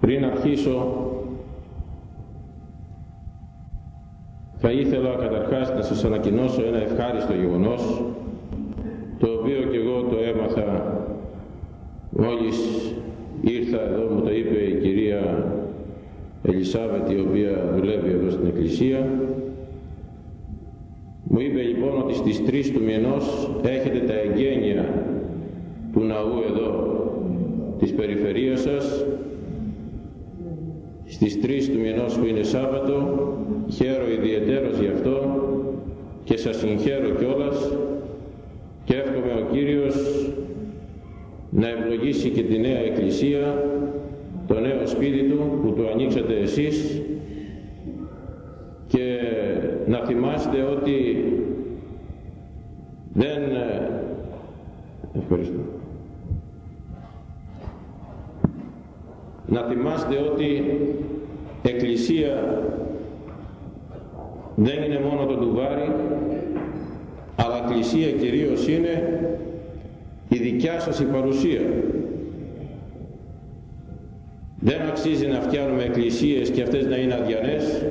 Πριν αρχίσω θα ήθελα καταρχάς να σας ανακοινώσω ένα ευχάριστο γεγονός το οποίο και εγώ το έμαθα μόλις ήρθα εδώ μου το είπε η κυρία Ελισάβετ η οποία δουλεύει εδώ στην εκκλησία. Μου είπε λοιπόν ότι στις 3 του μηνός έχετε τα εγγένεια του ναού εδώ της περιφερείας σας στις 3 του μηνός που είναι Σάββατο χαίρο ιδιαιτέρως γι' αυτό και σας συγχαίρω κιόλας και εύχομαι ο Κύριος να ευλογήσει και τη νέα εκκλησία το νέο σπίτι του που του ανοίξατε εσείς και να θυμάστε ότι δεν ευχαριστώ να θυμάστε ότι εκκλησία δεν είναι μόνο το ντουβάρι αλλά εκκλησία κυρίως είναι η δικιά σας η παρουσία. Δεν αξίζει να φτιάχνουμε εκκλησίες και αυτές να είναι αδιανές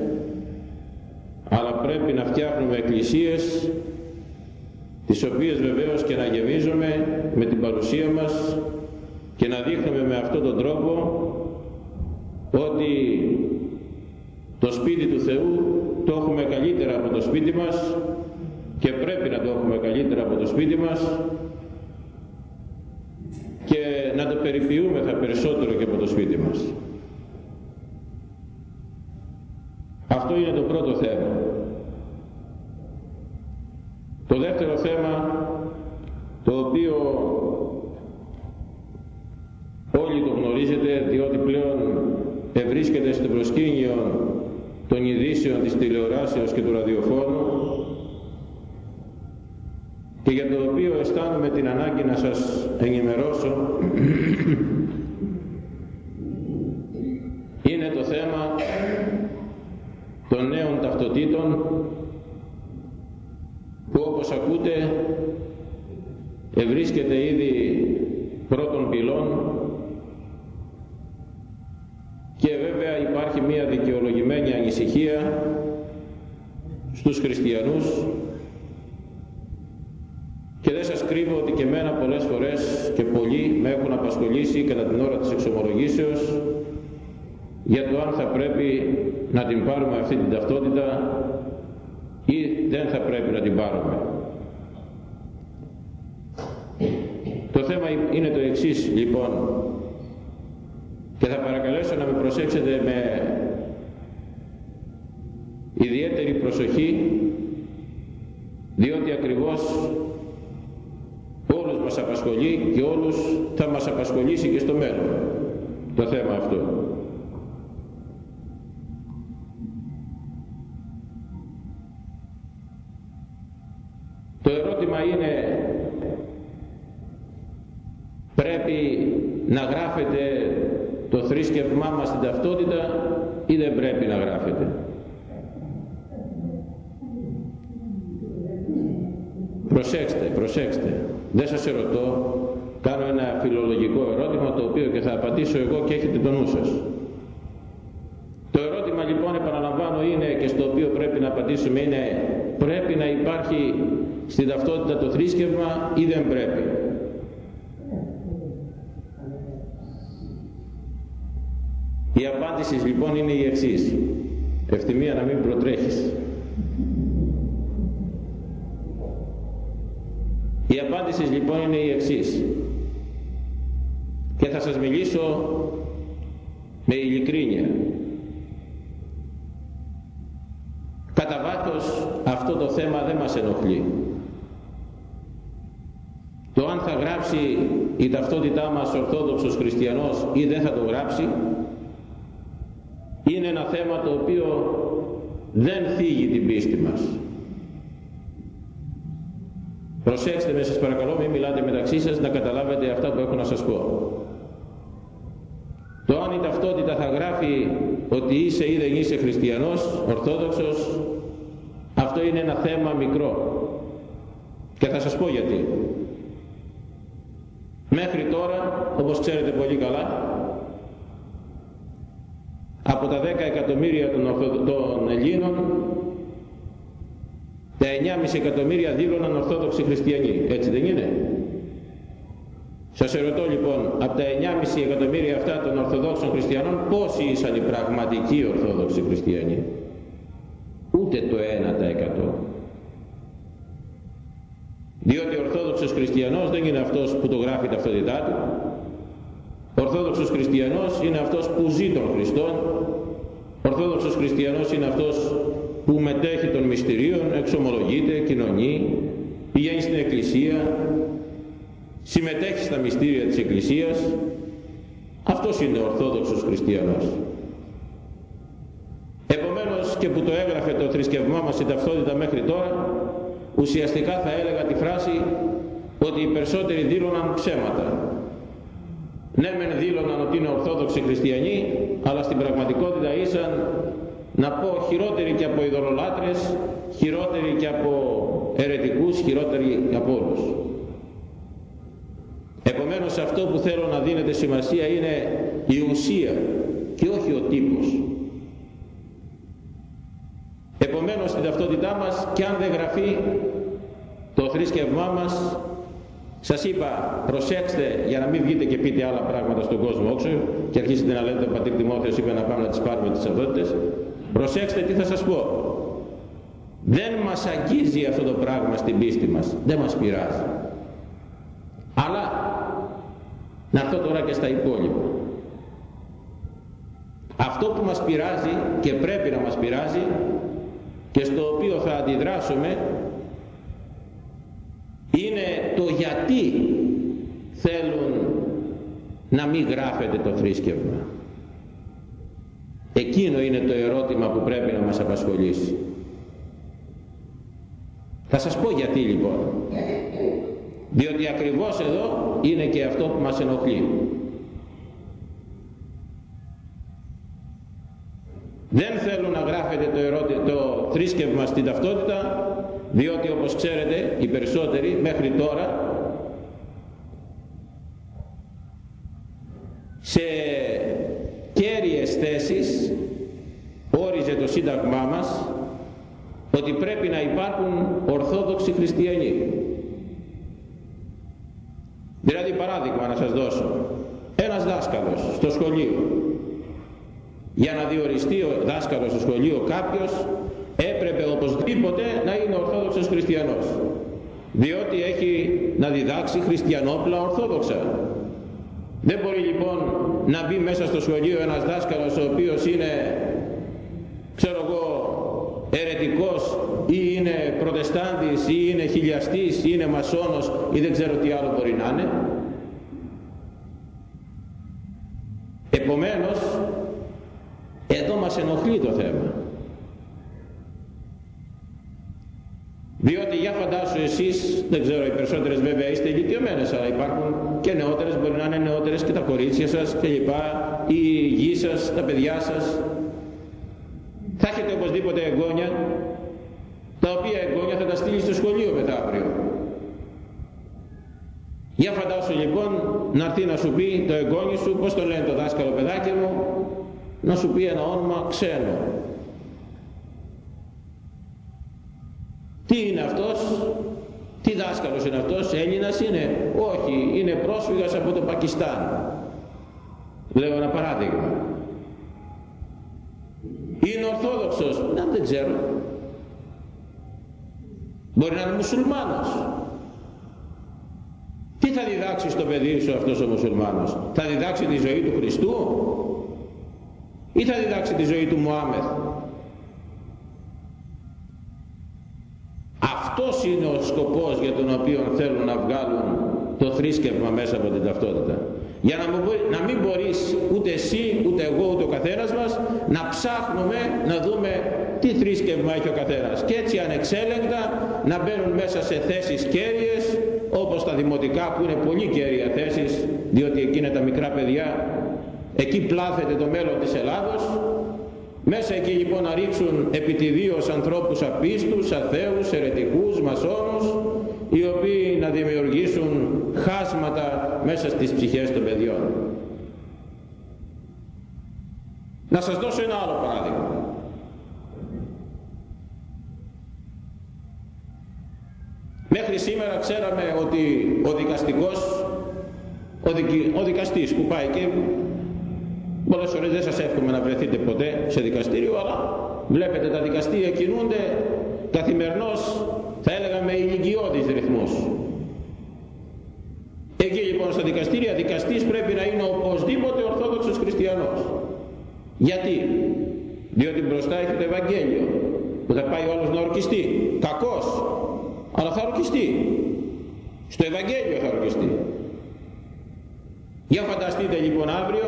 αλλά πρέπει να φτιάχνουμε εκκλησίες τις οποίες βεβαίως και να γεμίζουμε με την παρουσία μας και να δείχνουμε με αυτόν τον τρόπο ότι το σπίτι του Θεού το έχουμε καλύτερα από το σπίτι μας και πρέπει να το έχουμε καλύτερα από το σπίτι μας και να το περιποιούμεθα περισσότερο και από το σπίτι μας. Αυτό είναι το πρώτο θέμα. Το δεύτερο θέμα το οποίο όλοι το γνωρίζετε διότι πλέον ευρίσκεται στο προσκήνιο των ειδήσεων της τηλεοράσεως και του ραδιοφώνου και για το οποίο αισθάνομαι την ανάγκη να σας ενημερώσω είναι το θέμα των νέων ταυτοτήτων που όπως ακούτε ευρίσκεται ήδη πρώτων πυλών υπάρχει μια δικαιολογημένη ανησυχία στους χριστιανούς και δεν σας κρύβω ότι και μένα πολλές φορές και πολλοί με έχουν απασχολήσει κατά την ώρα της εξομολογήσεως για το αν θα πρέπει να την πάρουμε αυτή την ταυτότητα ή δεν θα πρέπει να την πάρουμε. Το θέμα είναι το εξής λοιπόν και θα παρακαλέσω να με προσέξετε με ιδιαίτερη προσοχή διότι ακριβώς όλους μας απασχολεί και όλους θα μας απασχολήσει και στο μέλλον το θέμα αυτό. Το ερώτημα είναι πρέπει να γράφετε το θρήσκευμά μας στην ταυτότητα ή δεν πρέπει να γράφεται; Προσέξτε, προσέξτε. Δεν σας ερωτώ, κάνω ένα φιλολογικό ερώτημα το οποίο και θα απαντήσω εγώ και έχετε το νου σας. Το ερώτημα λοιπόν επαναλαμβάνω είναι και στο οποίο πρέπει να απαντήσουμε είναι πρέπει να υπάρχει στην ταυτότητα το θρήσκευμα ή δεν πρέπει; Η απάντηση λοιπόν είναι η εξής. Ευθυμία να μην προτρέχεις. Η απάντηση λοιπόν είναι η εξής. Και θα σας μιλήσω με ειλικρίνεια. Κατά βάθος αυτό το θέμα δεν μας ενοχλεί. Το αν θα γράψει η ταυτότητά μας Ορθόδοξος Χριστιανός ή δεν θα το γράψει είναι ένα θέμα το οποίο δεν θίγει την πίστη μας. Προσέξτε με σας παρακαλώ, μην μιλάτε μεταξύ σας να καταλάβετε αυτά που έχω να σας πω. Το αν η ταυτότητα θα γράφει ότι είσαι ή δεν είσαι χριστιανός, ορθόδοξος, αυτό είναι ένα θέμα μικρό. Και θα σας πω γιατί. Μέχρι τώρα, όπως ξέρετε πολύ καλά, από τα 10 εκατομμύρια των, των Ελλήνων τα 9,5 εκατομμύρια δήλωναν Ορθόδοξοι Χριστιανοί. Έτσι δεν είναι; Σας ερωτώ λοιπόν, από τα 9,5 εκατομμύρια αυτά των Ορθοδόξων Χριστιανών, πόσοι ήσαν οι πραγματικοί Ορθόδοξοι Χριστιανοί; Ούτε το 1%. Διότι ο Ορθόδοξος Χριστιανός δεν είναι αυτός που το γράφει ταυτότητά του. Ο Ορθόδοξος Χριστιανός είναι αυτός που ζει τον Χριστόν. Ο Ορθόδοξος Χριστιανός είναι αυτός που μετέχει των μυστηρίων, εξομολογείται, κοινωνεί, πηγαίνει στην Εκκλησία, συμμετέχει στα μυστήρια της Εκκλησίας. Αυτός είναι ο Ορθόδοξος Χριστιανός. Επομένως και που το έγραφε το θρησκευμά μας η ταυτότητα μέχρι τώρα, ουσιαστικά θα έλεγα τη φράση ότι οι περισσότεροι δήλωναν ψέματα. Ναι μεν δήλωναν ότι είναι Ορθόδοξοι Χριστιανοί, αλλά στην πραγματικότητα ήσαν να πω χειρότεροι και από ειδωλολάτρες, χειρότεροι και από ερετικούς, χειρότεροι από όλους. Επομένως αυτό που θέλω να δίνετε σημασία είναι η ουσία και όχι ο τύπος. Επομένως στην ταυτότητά μας και αν δεν γραφεί το θρήσκευμά μας σας είπα προσέξτε για να μην βγείτε και πείτε άλλα πράγματα στον κόσμο όξο και αρχίσετε να λέτε ο πατήρ Τιμόθεος είπε να πάμε να τις πάρουμε τις ταυτότητες προσέξτε τι θα σας πω. Δεν μας αγγίζει αυτό το πράγμα στην πίστη μας. Δεν μας πειράζει. Αλλά να έρθω τώρα και στα υπόλοιπα. Αυτό που μας πειράζει και πρέπει να μας πειράζει και στο οποίο θα αντιδράσουμε είναι το γιατί θέλουν να μην γράφεται το θρήσκευμα. Εκείνο είναι το ερώτημα που πρέπει να μας απασχολήσει. Θα σας πω γιατί λοιπόν. Διότι ακριβώς εδώ είναι και αυτό που μας ενοχλεί. Δεν θέλουν να γράφεται το, ερώτη, το θρήσκευμα στην ταυτότητα διότι όπως ξέρετε οι περισσότεροι μέχρι τώρα σε κέρυες θέσεις όριζε το σύνταγμά μας ότι πρέπει να υπάρχουν ορθόδοξοι χριστιανοί. Δηλαδή παράδειγμα να σας δώσω. Ένας δάσκαλος στο σχολείο για να διοριστεί ο δάσκαλος στο σχολείο κάποιος έπρεπε οπωσδήποτε να είναι ορθόδοξος χριστιανός διότι έχει να διδάξει χριστιανόπλα ορθόδοξα. Δεν μπορεί λοιπόν να μπει μέσα στο σχολείο ένας δάσκαλος ο οποίος είναι ξέρω εγώ ερετικός ή είναι προτεστάντης ή είναι χιλιαστής ή είναι μασόνος ή δεν ξέρω τι άλλο μπορεί να είναι. Επομένως εδώ μας ενοχλεί το θέμα Διότι για φαντάσου εσείς, δεν ξέρω οι περισσότερες βέβαια είστε ηλικιωμένες, αλλά υπάρχουν και νεότερες, μπορεί να είναι νεότερες και τα κορίτσια σας και λοιπά, η γη σας, τα παιδιά σας. Θα έχετε οπωσδήποτε εγγόνια, τα οποία εγγόνια θα τα στείλει στο σχολείο μετά αύριο. Για φαντάσου λοιπόν να έρθει να σου πει το εγγόνι σου, πώς το λένε το δάσκαλο παιδάκι μου, να σου πει ένα όνομα ξένο. Τι είναι αυτός, τι δάσκαλος είναι αυτός, Έλληνας είναι, όχι, είναι πρόσφυγας από το Πακιστάν. Λέω ένα παράδειγμα. Είναι Ορθόδοξος, να δεν ξέρω. Μπορεί να είναι μουσουλμάνος. Τι θα διδάξει στο παιδί σου αυτός ο μουσουλμάνος; Θα διδάξει τη ζωή του Χριστού; Ή θα διδάξει τη ζωή του Μωάμεθ; Αυτός είναι ο σκοπός για τον οποίο θέλουν να βγάλουν το θρήσκευμα μέσα από την ταυτότητα. Για να, να μην μπορείς ούτε εσύ, ούτε εγώ, ούτε ο καθένας μας να ψάχνουμε να δούμε τι θρήσκευμα έχει ο καθένας. Και έτσι ανεξέλεγκτα να μπαίνουν μέσα σε θέσεις κέρυες όπως τα δημοτικά που είναι πολύ κέρια θέσεις διότι εκεί είναι τα μικρά παιδιά εκεί πλάθεται το μέλλον της Ελλάδος μέσα εκεί λοιπόν να ρίξουν επιτιδίως ανθρώπους απίστους, αθέους, ερετικούς, μασόνους, οι οποίοι να δημιουργήσουν χάσματα μέσα στις ψυχές των παιδιών. Να σας δώσω ένα άλλο παράδειγμα. Μέχρι σήμερα ξέραμε ότι ο δικαστικός, ο, δικ, ο δικαστής που πάει και πολλές φορές δεν σας εύχομαι να βρεθείτε ποτέ σε δικαστήριο, αλλά βλέπετε τα δικαστήρια κινούνται καθημερινώς, θα έλεγα με ηλικιώδης ρυθμούς. Εκεί λοιπόν στα δικαστήρια δικαστής πρέπει να είναι οπωσδήποτε ορθόδοξος χριστιανός. Γιατί, διότι μπροστά έχει το Ευαγγέλιο που θα πάει ο άλλος να ορκιστεί. Κακός, αλλά θα ορκιστεί. Στο Ευαγγέλιο θα ορκιστεί. Για φανταστείτε λοιπόν αύριο,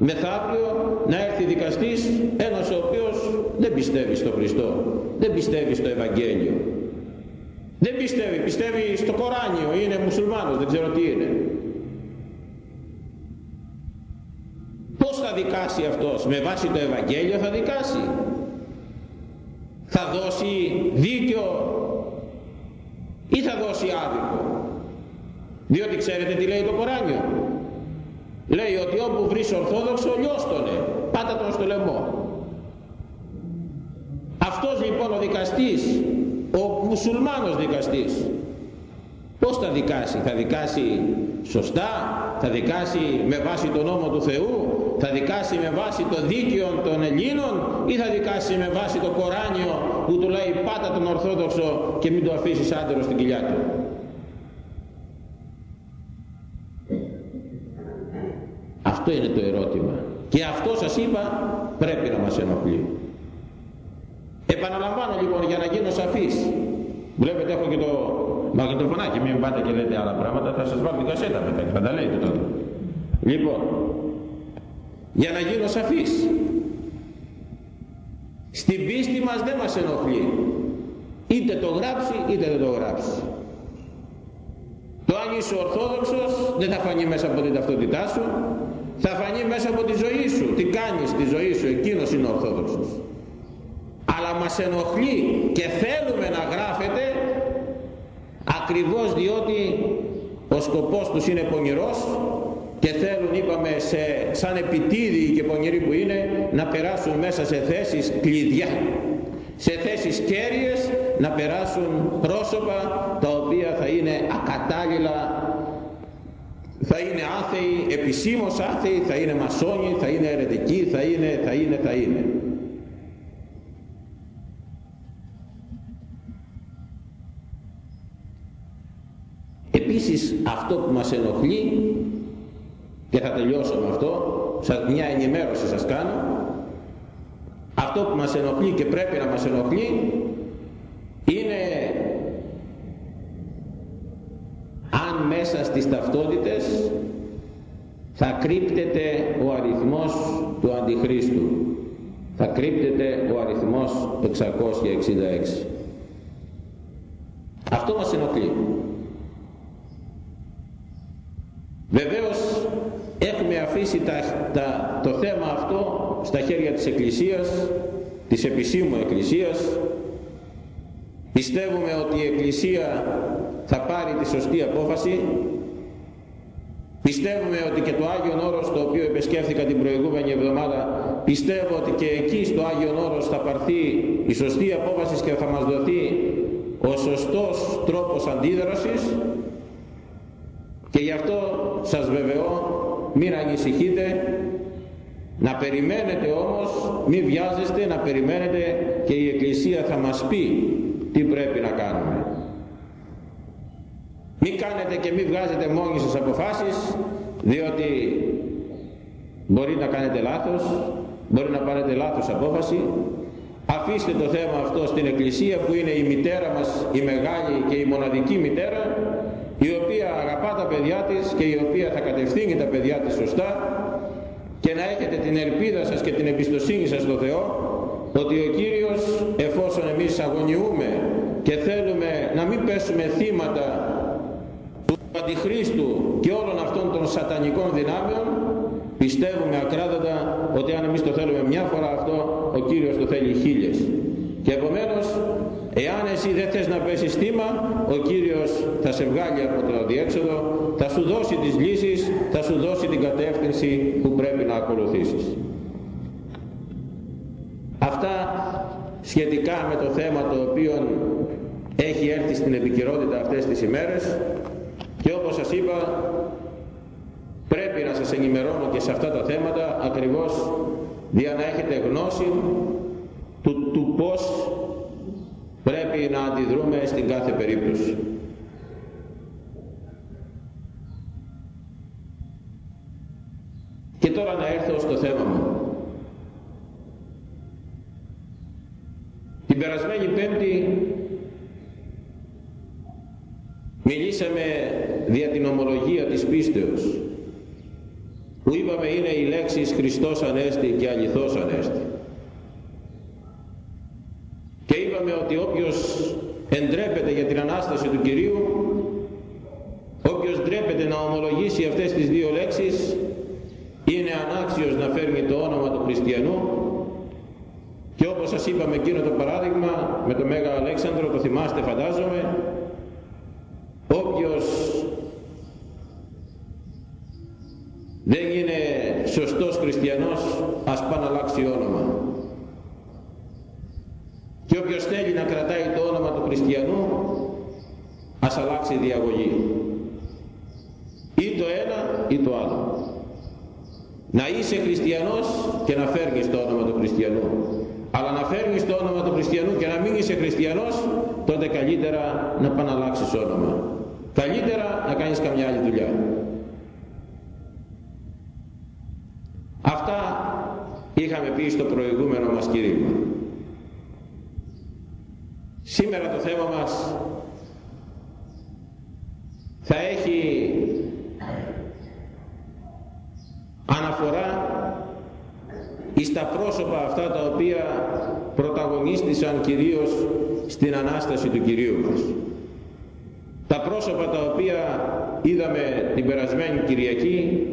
μεθαύριο, να έρθει δικαστής ένας ο οποίος δεν πιστεύει στο Χριστό, δεν πιστεύει στο Ευαγγέλιο. Δεν πιστεύει, πιστεύει στο Κοράνιο, είναι μουσουλμάνος, δεν ξέρω τι είναι. Πώς θα δικάσει αυτός, με βάση το Ευαγγέλιο θα δικάσει; Θα δώσει δίκιο ή θα δώσει άδικο; Διότι ξέρετε τι λέει το Κοράνιο. Λέει ότι όπου βρεις ορθόδοξο λιώστονε, πάτα τον στο λαιμό. Αυτός λοιπόν ο δικαστής, ο μουσουλμάνος δικαστής, Πώς θα δικάσει, θα δικάσει σωστά, θα δικάσει με βάση τον νόμο του Θεού, θα δικάσει με βάση το δίκαιο των Ελλήνων; Ή θα δικάσει με βάση το Κοράνιο που του λέει πάτα τον Ορθόδοξο και μην το αφήσεις άντερο στην κοιλιά του. Αυτό είναι το ερώτημα. Και αυτό σας είπα πρέπει να μας ενοχλεί. Επαναλαμβάνω λοιπόν για να γίνω σαφής. Βλέπετε έχω και το μαγνητοφωνάκι, μην πάτε και λέτε άλλα πράγματα, θα σας βάλω την κασέτα μετά και θα τα λέτε τότε. Λοιπόν, για να γίνω σαφής, στην πίστη μας δεν μας ενοχλεί. Είτε το γράψει είτε δεν το γράψει. Το αν είσαι ορθόδοξος δεν θα φανεί μέσα από την ταυτότητά σου, θα φανεί μέσα από τη ζωή σου. Τι κάνεις στη ζωή σου, εκείνος είναι ορθόδοξος. Αλλά μας ενοχλεί και θέλουμε να γράφεται ακριβώς διότι ο σκοπός τους είναι πονηρός και θέλουν είπαμε σε, σαν επιτίδιοι και πονηροί που είναι να περάσουν μέσα σε θέσεις κλειδιά σε θέσεις κέρυες να περάσουν πρόσωπα τα οποία θα είναι ακατάλληλα θα είναι άθεοι, επισήμως άθεοι, θα είναι μασόνοι, θα είναι αιρετικοί, θα είναι, θα είναι, θα είναι. Επίσης αυτό που μας ενοχλεί και θα τελειώσω με αυτό, μια ενημέρωση σας κάνω, αυτό που μας ενοχλεί και πρέπει να μας ενοχλεί είναι αν μέσα στις ταυτότητες θα κρύπτεται ο αριθμός του Αντιχρίστου. Θα κρύπτεται ο αριθμός 666. Αυτό μας ενοχλεί. Βεβαίως έχουμε αφήσει τα, το θέμα αυτό στα χέρια της Εκκλησίας, της επισήμου Εκκλησίας. Πιστεύουμε ότι η Εκκλησία θα πάρει τη σωστή απόφαση. Πιστεύουμε ότι και το Άγιον Όρος το οποίο επισκέφθηκα την προηγούμενη εβδομάδα πιστεύω ότι και εκεί στο Άγιον Όρος θα πάρθει η σωστή απόφαση και θα μας δοθεί ο σωστός τρόπος αντίδρασης και γι' αυτό σας βεβαιώ μην ανησυχείτε να περιμένετε όμως μην βιάζεστε να περιμένετε και η Εκκλησία θα μας πει τι πρέπει να κάνουμε; Μην κάνετε και μην βγάζετε μόνοι σας αποφάσεις διότι μπορεί να κάνετε λάθος μπορεί να πάρετε λάθος απόφαση. Αφήστε το θέμα αυτό στην Εκκλησία που είναι η μητέρα μας η μεγάλη και η μοναδική μητέρα η οποία αγαπά τα παιδιά της και η οποία θα κατευθύνει τα παιδιά της σωστά και να έχετε την ελπίδα σας και την εμπιστοσύνη σας στο Θεό ότι ο Κύριος εφόσον εμείς αγωνιούμε και θέλουμε να μην πέσουμε θύματα του Αντιχρίστου και όλων αυτών των σατανικών δυνάμεων πιστεύουμε ακράδαντα ότι αν εμείς το θέλουμε μια φορά αυτό ο Κύριος το θέλει χίλιες και επομένως Εάν εσύ δεν θες να πέσεις θύμα, ο Κύριος θα σε βγάλει από το αδιέξοδο, θα σου δώσει τις λύσεις, θα σου δώσει την κατεύθυνση που πρέπει να ακολουθήσεις. Σχετικά με το θέμα το οποίο έχει έρθει στην επικαιρότητα αυτές τις ημέρες και όπως σας είπα πρέπει να σας ενημερώνω και σε αυτά τα θέματα ακριβώς για να έχετε γνώση του, του πώς πρέπει να αντιδρούμε στην κάθε περίπτωση. Και τώρα να έρθω στο θέμα μου. Περασμένη Πέμπτη μιλήσαμε δια την ομολογία της πίστεως που είπαμε είναι οι λέξεις Χριστός Ανέστη και αληθώς Ανέστη. Και είπαμε ότι όποιος εντρέπεται για την Ανάσταση του Κυρίου, όποιος ντρέπεται να ομολογήσει αυτές τις δύο λέξεις, είναι ανάξιος να φέρνει το όνομα του Χριστιανού και όπως σας είπαμε εκείνο το παράδειγμα με τον Μέγα Αλέξανδρο, το θυμάστε φαντάζομαι, όποιος δεν είναι σωστός χριστιανός ας πάει να αλλάξει όνομα. Και όποιος θέλει να κρατάει το όνομα του χριστιανού ας αλλάξει διαγωγή. Ή το ένα ή το άλλο. Να είσαι χριστιανός και να φέρνεις το όνομα του χριστιανού αλλά να φέρνεις το όνομα του χριστιανού και να μην είσαι χριστιανός τότε καλύτερα να πάει να αλλάξεις όνομα καλύτερα να κάνεις καμιά άλλη δουλειά Αυτά είχαμε πει στο προηγούμενο μας κηρύγμα. Σήμερα το θέμα μας θα έχει αναφορά εις τα πρόσωπα αυτά τα οποία πρωταγωνίστησαν κυρίως στην Ανάσταση του Κυρίου μας. Τα πρόσωπα τα οποία είδαμε την περασμένη Κυριακή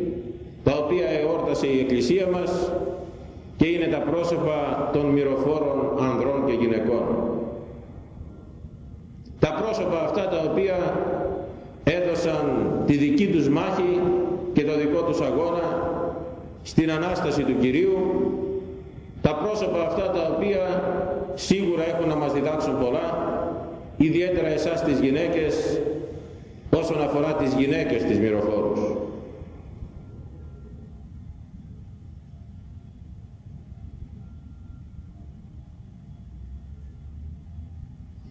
τα οποία εόρτασε η Εκκλησία μας και είναι τα πρόσωπα των μυροφόρων ανδρών και γυναικών. Τα πρόσωπα αυτά τα οποία έδωσαν τη δική τους μάχη και το δικό τους αγώνα στην Ανάσταση του Κυρίου, τα πρόσωπα αυτά τα οποία σίγουρα έχουν να μας διδάξουν πολλά, ιδιαίτερα εσάς τις γυναίκες, όσον αφορά τις γυναίκες της μυροφόρους.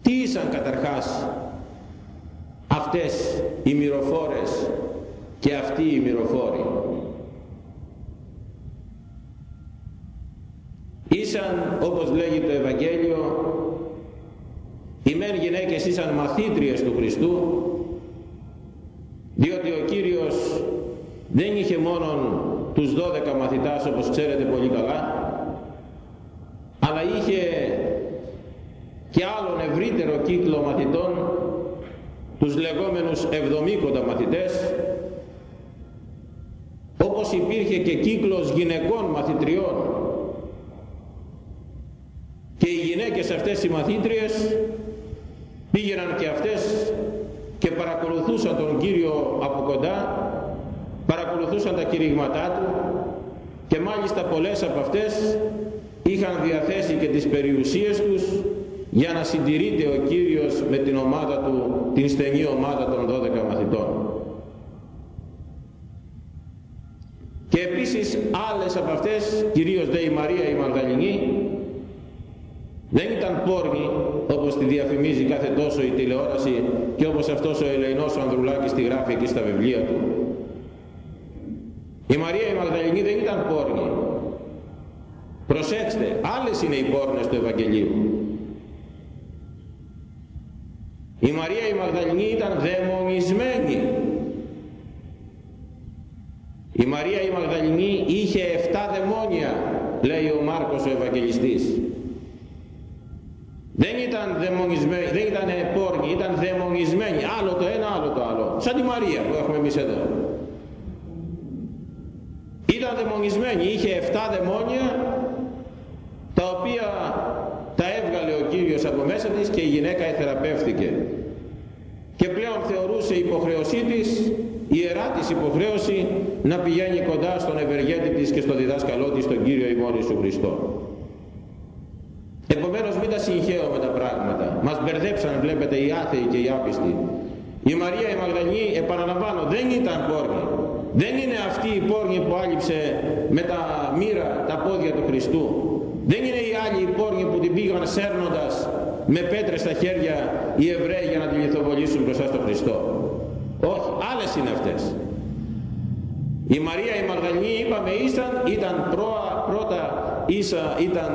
Τι ήσαν καταρχάς αυτές οι μυροφόρες και αυτοί οι μυροφόροι; Ήσαν όπως λέγει το Ευαγγέλιο οι μεν γυναίκες ήσαν μαθήτριες του Χριστού διότι ο Κύριος δεν είχε μόνον τους 12 μαθητάς όπως ξέρετε πολύ καλά αλλά είχε και άλλον ευρύτερο κύκλο μαθητών τους λεγόμενους εβδομήκοντα μαθητές όπως υπήρχε και κύκλος γυναικών μαθητριών και οι γυναίκες αυτές οι μαθήτριες πήγαιναν και αυτές και παρακολουθούσαν τον Κύριο από κοντά παρακολουθούσαν τα κηρύγματά του και μάλιστα πολλές από αυτές είχαν διαθέσει και τις περιουσίες τους για να συντηρείται ο Κύριος με την ομάδα του, την στενή ομάδα των 12 μαθητών. Και επίσης άλλες από αυτές, κυρίως δε η Μαρία η Μαγδαληνή, δεν ήταν πόρνη όπως τη διαφημίζει κάθε τόσο η τηλεόραση και όπως αυτός ο Ελεηνός ο Ανδρουλάκης τη γράφει εκεί στα βιβλία του. Η Μαρία η Μαγδαληνή δεν ήταν πόρνη. Προσέξτε, άλλες είναι οι πόρνες του Ευαγγελίου. Η Μαρία η Μαγδαληνή ήταν δαιμονισμένη. Η Μαρία η Μαγδαληνή είχε 7 δαιμόνια, λέει ο Μάρκος ο Ευαγγελιστής. Δεν ήταν δαιμονισμένη, δεν ήταν πόρνη, ήταν δαιμονισμένη. Άλλο το ένα, άλλο το άλλο. Σαν τη Μαρία που έχουμε εμείς εδώ. Ήταν δαιμονισμένη, είχε 7 δαιμόνια τα οποία τα έβγαλε ο Κύριος από μέσα της και η γυναίκα εθεραπεύτηκε και πλέον θεωρούσε υποχρέωσή της ιερά της υποχρέωση να πηγαίνει κοντά στον ευεργέτη της και στον διδάσκαλό της τον Κύριο ημών Ιησού Χριστό Επομένως μην τα συγχαίουμε τα πράγματα. Μας μπερδέψαν βλέπετε οι άθεοι και οι άπιστοι. Η Μαρία η Μαγδαλή επαναλαμβάνω δεν ήταν πόρνη. Δεν είναι αυτή η πόρνη που άλυψε με τα μοίρα τα πόδια του Χριστού. Δεν είναι οι άλλοι οι πόρνοι που την πήγαν σέρνοντας με πέτρες στα χέρια οι Εβραίοι για να τη λιθοβολήσουν μπροστά στον Χριστό. Όχι, άλλες είναι αυτές. Η Μαρία η Μαγδαλή είπαμε ήσαν, ήταν πρώτα ίσα, ήταν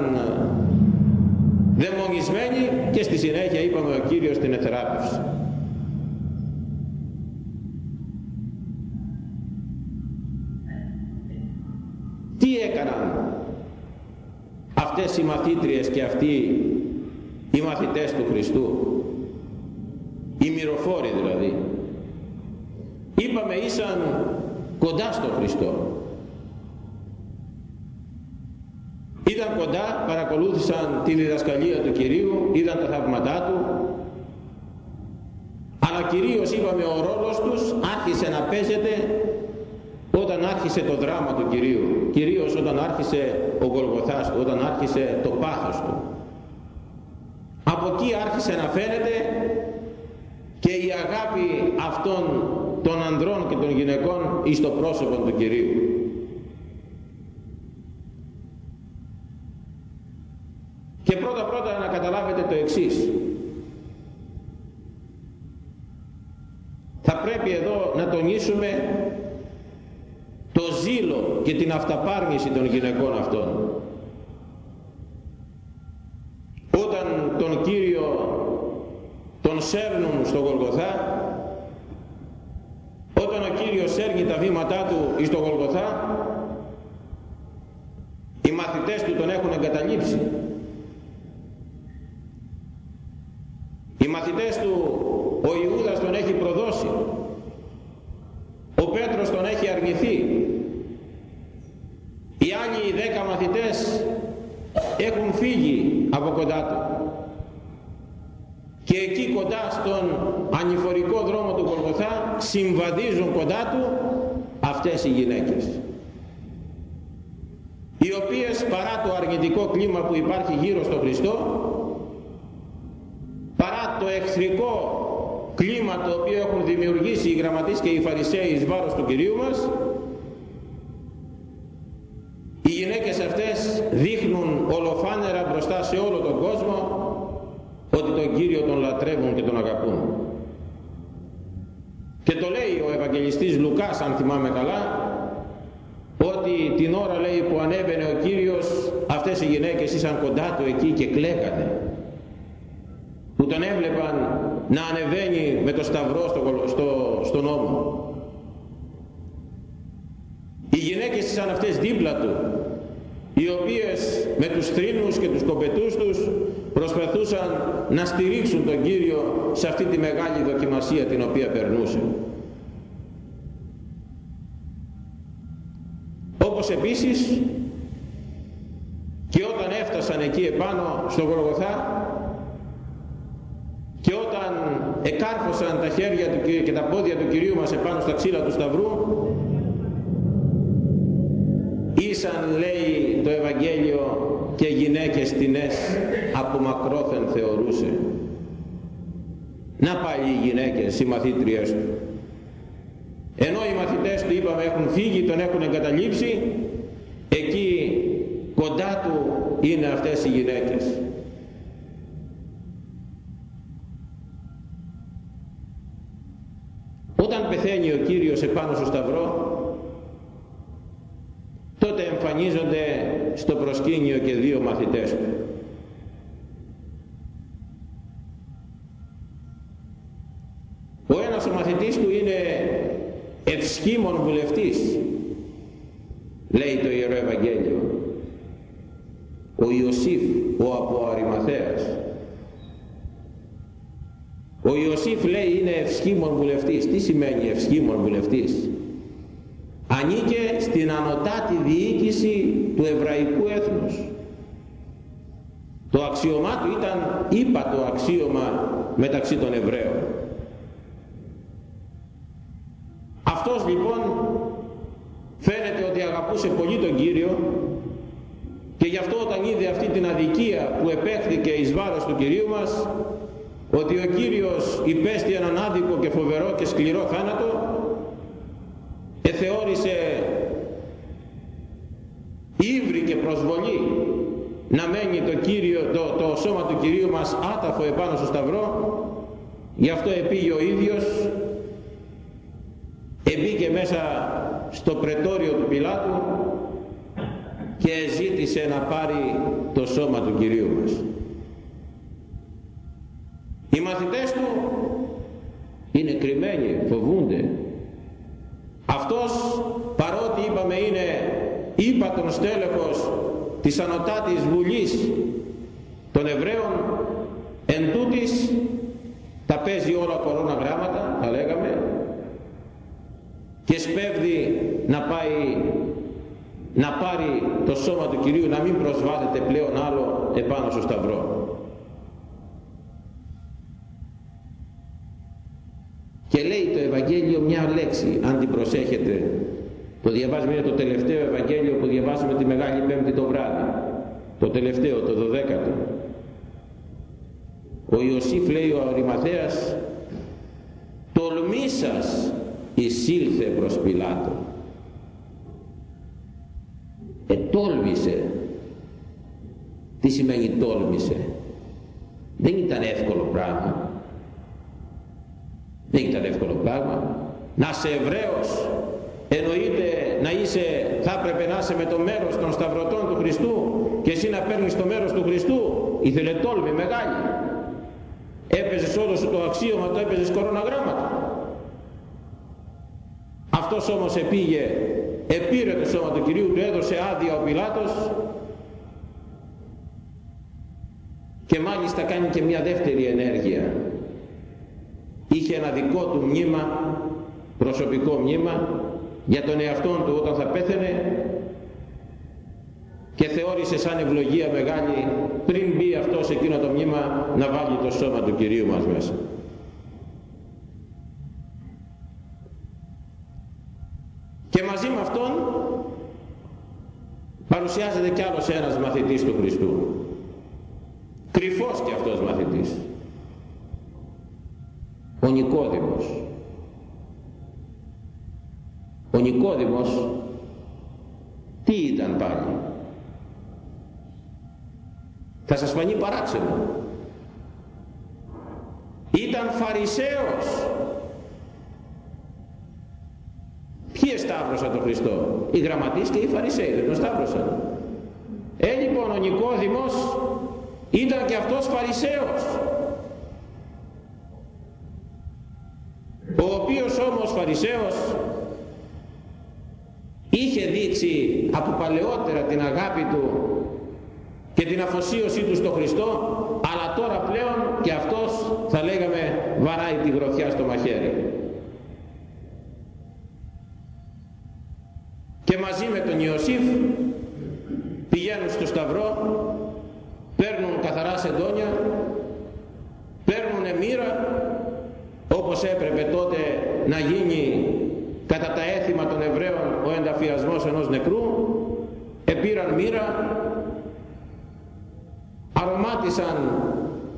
δαιμονισμένη και στη συνέχεια είπαμε ο Κύριος την εθεράπευσε. Τι έκαναν αυτές οι μαθήτριες και αυτοί οι μαθητές του Χριστού; Οι μυροφόροι δηλαδή είπαμε ήσαν κοντά στο Χριστό ήταν κοντά παρακολούθησαν τη διδασκαλία του Κυρίου είδαν τα θαύματά του. Αλλά κυρίως είπαμε ο ρόλος τους άρχισε να παίζεται όταν άρχισε το δράμα του Κυρίου. Κυρίως όταν άρχισε ο Γολγοθάς του όταν άρχισε το πάθος του. Από εκεί άρχισε να φαίνεται και η αγάπη αυτών των ανδρών και των γυναικών εις το πρόσωπο του Κυρίου και πρώτα πρώτα να καταλάβετε το εξής θα πρέπει εδώ να τονίσουμε το ζήλο και την αυταπάρνηση των γυναικών αυτών. Όταν τον Κύριο τον σέρνουν στο Γολγοθά, όταν ο Κύριος σέρνει τα βήματά του στο Γολγοθά, οι μαθητές του τον έχουν εγκαταλείψει. Οι μαθητές του, ο Ιούδας τον έχει προδώσει. Ο Πέτρος τον έχει αρνηθεί. Οι άλλοι δέκα μαθητές έχουν φύγει από κοντά του. Και εκεί κοντά στον ανηφορικό δρόμο του Κοργοθά συμβαδίζουν κοντά του αυτές οι γυναίκες. Οι οποίες παρά το αρνητικό κλίμα που υπάρχει γύρω στο Χριστό, παρά το εχθρικό κλίμα το οποίο έχουν δημιουργήσει οι γραμματείς και οι φαρισαίοι εις βάρος του Κυρίου μας οι γυναίκες αυτές δείχνουν ολοφάνερα μπροστά σε όλο τον κόσμο ότι τον Κύριο τον λατρεύουν και τον αγαπούν. Και το λέει ο Ευαγγελιστής Λουκάς αν θυμάμαι καλά ότι την ώρα λέει που ανέβαινε ο Κύριος αυτές οι γυναίκες ήσαν κοντά του εκεί και κλαίγανε που τον έβλεπαν να ανεβαίνει με το σταυρό στο, στο, στον ώμο. Οι γυναίκες σαν αυτές δίπλα του, οι οποίες με τους θρήνους και τους κοπετούς τους προσπαθούσαν να στηρίξουν τον Κύριο σε αυτή τη μεγάλη δοκιμασία την οποία περνούσε. Όπως επίσης και όταν έφτασαν εκεί επάνω στο Γολγοθά και όταν εκάρφωσαν τα χέρια του και τα πόδια του Κυρίου μας επάνω στα ξύλα του Σταυρού ήσαν λέει το Ευαγγέλιο και γυναίκες τινές από μακρόθεν θεωρούσε. Να πάλι οι γυναίκες οι μαθήτριες του. Ενώ οι μαθητές του είπαμε έχουν φύγει τον έχουν εγκαταλείψει εκεί κοντά του είναι αυτές οι γυναίκες Κύριος επάνω στο Σταυρό τότε εμφανίζονται στο προσκήνιο και δύο μαθητές του. Ο ένας ο μαθητής του είναι ευσχήμων βουλευτής λέει το Ιερό Ευαγγέλιο ο Ιωσήφ ο από Αρημαθέας ο Ιωσήφ λέει είναι ευσχήμων βουλευτής. Τι σημαίνει ευσχήμων βουλευτής; Ανήκε στην ανωτάτη διοίκηση του εβραϊκού έθνους. Το αξίωμά του ήταν ύπατο αξίωμα μεταξύ των Εβραίων. Αυτός λοιπόν φαίνεται ότι αγαπούσε πολύ τον Κύριο και γι' αυτό όταν είδε αυτή την αδικία που επέχθηκε εις βάρος του Κυρίου μας ότι ο Κύριος υπέστη έναν άδικο και φοβερό και σκληρό θάνατο εθεώρησε ύβρι και προσβολή να μένει το, κύριο, το, το σώμα του Κυρίου μας άταφο επάνω στο σταυρό. Γι' αυτό επήγε ο ίδιος εμπήκε μέσα στο πρετόριο του Πιλάτου και ζήτησε να πάρει το σώμα του Κυρίου μας. οι μαθητές του είναι κρυμμένοι, φοβούνται. Αυτός παρότι είπαμε είναι ύπατον στέλεχος της Ανωτάτης Βουλής των Εβραίων εν τούτης τα παίζει όλα κορώνα γράμματα θα λέγαμε και σπέβδει να πάει να πάρει το σώμα του Κυρίου να μην προσβάλλεται πλέον άλλο επάνω στο σταυρό και λέει το Ευαγγέλιο μια λέξη αν την προσέχετε. Το διαβάζουμε είναι το τελευταίο Ευαγγέλιο που διαβάζουμε τη Μεγάλη Πέμπτη το βράδυ. Το τελευταίο, το δωδέκατο. Ο Ιωσήφ λέει ο Αρημαθέας τολμήσας εισήλθε προς Πιλάτο ετόλμησε τι σημαίνει τόλμησε; Δεν ήταν εύκολο πράγμα δεν ήταν εύκολο πράγμα. Να είσαι Εβραίος εννοείται να είσαι θα έπρεπε να είσαι με το μέρος των σταυρωτών του Χριστού και εσύ να παίρνεις το μέρος του Χριστού. Ήθελε τόλμη μεγάλη. Έπαιζες όλο σου το αξίωμα το έπαιζες κοροναγράμματα. Αυτός όμως επήγε επήρε το σώμα του Κυρίου του έδωσε άδεια ο Πιλάτος και μάλιστα κάνει και μια δεύτερη ενέργεια είχε ένα δικό του μνήμα προσωπικό μνήμα για τον εαυτό του όταν θα πέθαινε και θεώρησε σαν ευλογία μεγάλη πριν μπει αυτός σε εκείνο το μνήμα να βάλει το σώμα του Κυρίου μας μέσα. Και μαζί με αυτόν παρουσιάζεται κι άλλος ένας μαθητής του Χριστού. Κρυφός κι αυτός μαθητής. Ο Νικόδημος. Ο Νικόδημος τι ήταν πάλι; Θα σας φανεί παράξενο. Ήταν Φαρισαίος. Ποιοι εσταύρωσαν τον Χριστό; Οι γραμματείς και οι Φαρισαίοι δεν τον σταύρωσαν. Ε, λοιπόν ο Νικόδημος ήταν και αυτός Φαρισαίος. Όμως Φαρισαίος είχε δείξει από παλαιότερα την αγάπη του και την αφοσίωσή του στο Χριστό αλλά τώρα πλέον και αυτός θα λέγαμε βαράει τη γροθιά στο μαχαίρι. Και μαζί με τον Ιωσήφ πηγαίνουν στο Σταυρό παίρνουν καθαρά σεντόνια παίρνουν μοίρα όπως έπρεπε τότε να γίνει κατά τα έθιμα των Εβραίων ο ενταφιασμός ενός νεκρού επήραν μοίρα αρωμάτισαν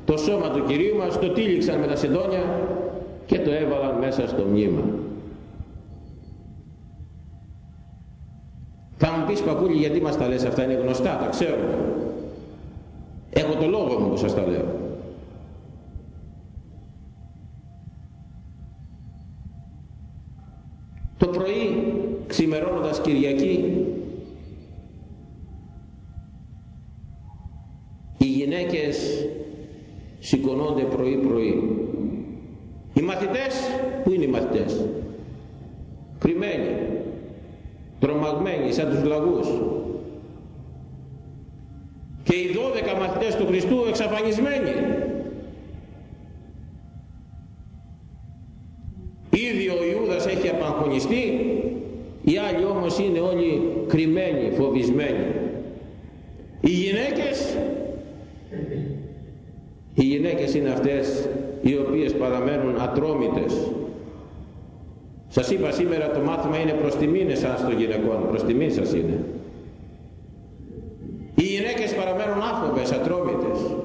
το σώμα του Κυρίου μας το τύλιξαν με τα συντόνια και το έβαλαν μέσα στο μνήμα. Θα μου πεις παππούλη γιατί μας τα λες αυτά είναι γνωστά τα ξέρω έχω το λόγο μου που σας τα λέω Το πρωί ξημερώνοντας Κυριακή οι γυναίκες σηκωνόνται πρωί πρωί. Οι μαθητές, πού είναι οι μαθητές, κρυμμένοι, τρομαγμένοι σαν τους λαγούς. Και οι δώδεκα μαθητές του Χριστού εξαφανισμένοι. Οι άλλοι όμως είναι όλοι κρυμμένοι, φοβισμένοι. Οι γυναίκες, οι γυναίκες είναι αυτές οι οποίες παραμένουν ατρόμητες. Σας είπα σήμερα το μάθημα είναι προς τιμήν εσάς των γυναικών, προς τιμήν σας είναι. Οι γυναίκες παραμένουν άφοβες, ατρόμητες.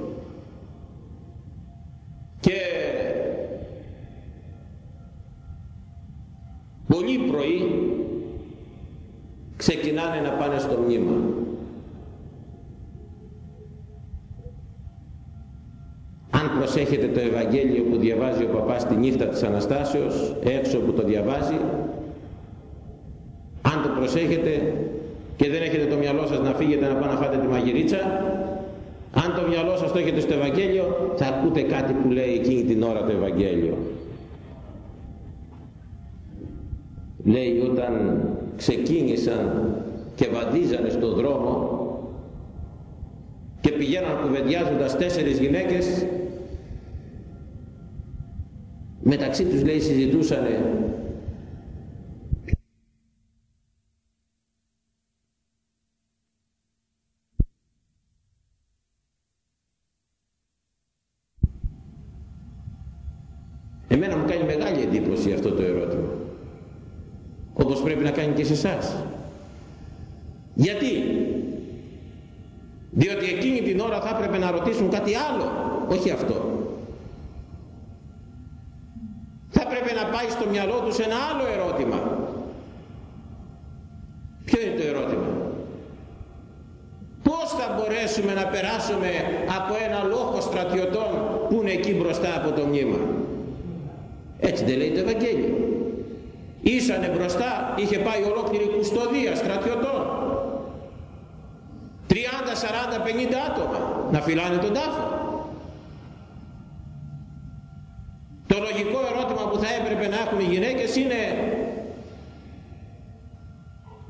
Και πολύ πρωί ξεκινάνε να πάνε στο μνήμα. Αν προσέχετε το Ευαγγέλιο που διαβάζει ο παπάς τη νύχτα της Αναστάσεως, έξω που το διαβάζει, αν το προσέχετε και δεν έχετε το μυαλό σας να φύγετε να πάτε να φάτε τη μαγειρίτσα, αν το μυαλό σας το έχετε στο Ευαγγέλιο, θα ακούτε κάτι που λέει εκείνη την ώρα το Ευαγγέλιο. Λέει όταν ξεκίνησαν και βαδίζανε στο δρόμο και πηγαίναν κουβεντιάζοντας τέσσερις γυναίκες. Μεταξύ τους λέει συζητούσανε Εμένα μου κάνει μεγάλη εντύπωση αυτό το ερώτημα. Όπως πρέπει να κάνει και σε εσάς. Γιατί; Διότι εκείνη την ώρα θα έπρεπε να ρωτήσουν κάτι άλλο. Όχι αυτό. Θα έπρεπε να πάει στο μυαλό τους ένα άλλο ερώτημα. Ποιο είναι το ερώτημα; Πώς θα μπορέσουμε να περάσουμε από ένα λόγο στρατιωτών που είναι εκεί μπροστά από το μνήμα; Έτσι δεν λέει το Ευαγγέλιο. Ήσανε μπροστά, είχε πάει ολόκληρη κουστοδία στρατιωτών. 30, 40, 50 άτομα να φυλάνε τον τάφο. Το λογικό ερώτημα που θα έπρεπε να έχουν οι γυναίκες είναι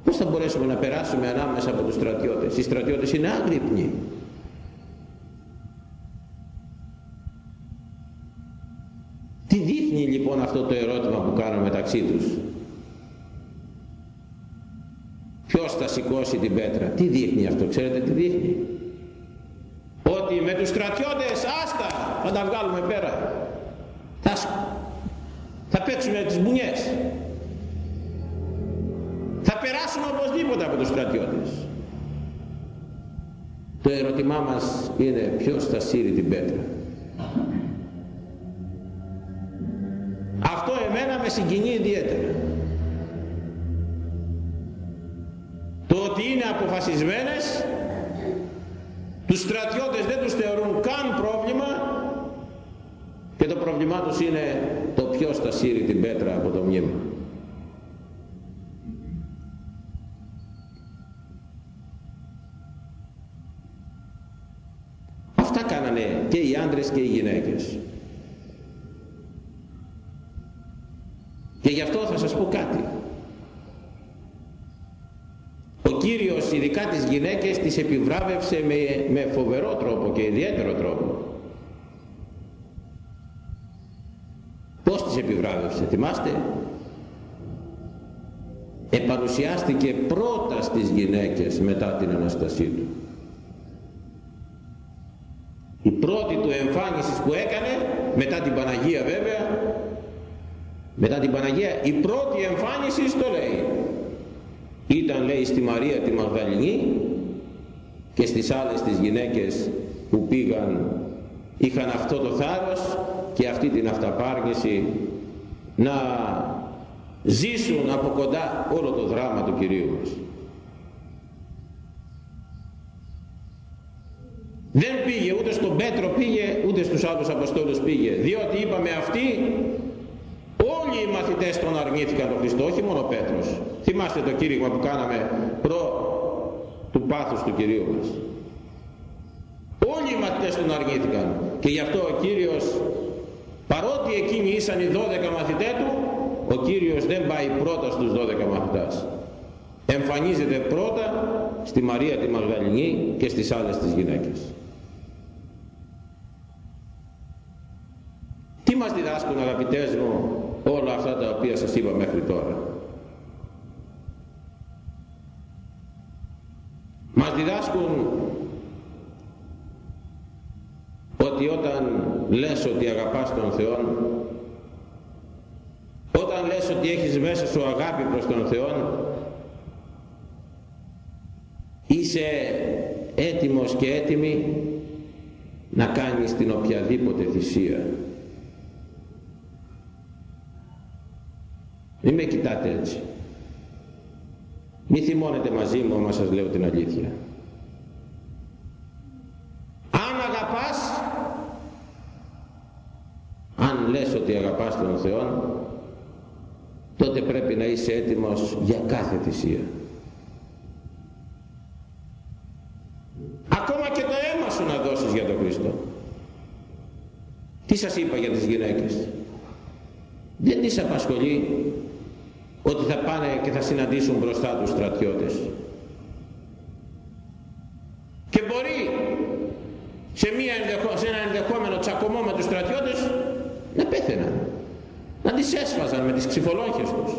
πώς θα μπορέσουμε να περάσουμε ανάμεσα από τους στρατιώτες. Οι στρατιώτες είναι άγρυπνοι. Δείχνει λοιπόν αυτό το ερώτημα που κάνουν μεταξύ τους. Ποιος θα σηκώσει την πέτρα; Τι δείχνει αυτό; Ξέρετε τι δείχνει; Ότι με τους στρατιώτες άστα θα τα βγάλουμε πέρα. Θα, θα παίξουμε τις μπουνιές. Θα περάσουμε οπωσδήποτε από τους στρατιώτες. Το ερώτημά μας είναι ποιος θα σύρει την πέτρα. Εμένα με συγκινεί ιδιαίτερα. Το ότι είναι αποφασισμένες, τους στρατιώτες δεν τους θεωρούν καν πρόβλημα και το πρόβλημά τους είναι το ποιος θα σύρει την πέτρα από το μνήμα. Αυτά κάνανε και οι άντρες και οι γυναίκες. Πω κάτι. Ο Κύριος ειδικά τις γυναίκες τις επιβράβευσε με, με φοβερό τρόπο και ιδιαίτερο τρόπο. Πώς τις επιβράβευσε, θυμάστε; Επαρουσιάστηκε πρώτα στις γυναίκες μετά την Αναστασή του. Η πρώτη του εμφάνισης που έκανε, μετά την Παναγία βέβαια, μετά την Παναγία η πρώτη εμφάνιση στο λέει ήταν λέει στη Μαρία τη Μαγδαληνή και στις άλλες τις γυναίκες που πήγαν είχαν αυτό το θάρρος και αυτή την αυταπάργηση να ζήσουν από κοντά όλο το δράμα του Κυρίου μας. Δεν πήγε ούτε στον Πέτρο πήγε ούτε στους άλλους Αποστόλους πήγε διότι είπαμε αυτοί Όλοι οι μαθητές τον αρνήθηκαν τον Χριστό, όχι μόνο ο Πέτρος. Θυμάστε το κήρυγμα που κάναμε προ του πάθους του Κυρίου μας. Όλοι οι μαθητές τον αρνήθηκαν και γι' αυτό ο Κύριος παρότι εκείνοι ήσαν οι 12 μαθητές του ο Κύριος δεν πάει πρώτα στους 12 μαθητάς. Εμφανίζεται πρώτα στη Μαρία τη Μαγδαληνή και στις άλλες τις γυναίκες. Τι μας διδάσκουν αγαπητές μου όλα αυτά τα οποία σας είπα μέχρι τώρα. Μας διδάσκουν ότι όταν λες ότι αγαπάς τον Θεό όταν λες ότι έχεις μέσα σου αγάπη προς τον Θεό είσαι έτοιμος και έτοιμη να κάνεις την οποιαδήποτε θυσία. Μην με κοιτάτε έτσι. Μη θυμώνετε μαζί μου άμα σας λέω την αλήθεια. Αν αγαπάς, αν λες ότι αγαπάς τον Θεό, τότε πρέπει να είσαι έτοιμος για κάθε θυσία. Ακόμα και το αίμα σου να δώσεις για τον Χριστό. Τι σας είπα για τις γυναίκες; Δεν τις απασχολεί ότι θα πάνε και θα συναντήσουν μπροστά τους στρατιώτες. Και μπορεί σε, μια σε ένα ενδεχόμενο τσακωμό με τους στρατιώτες να πέθαιναν. Να τις έσφαζαν με τις ξυφολόγχες τους.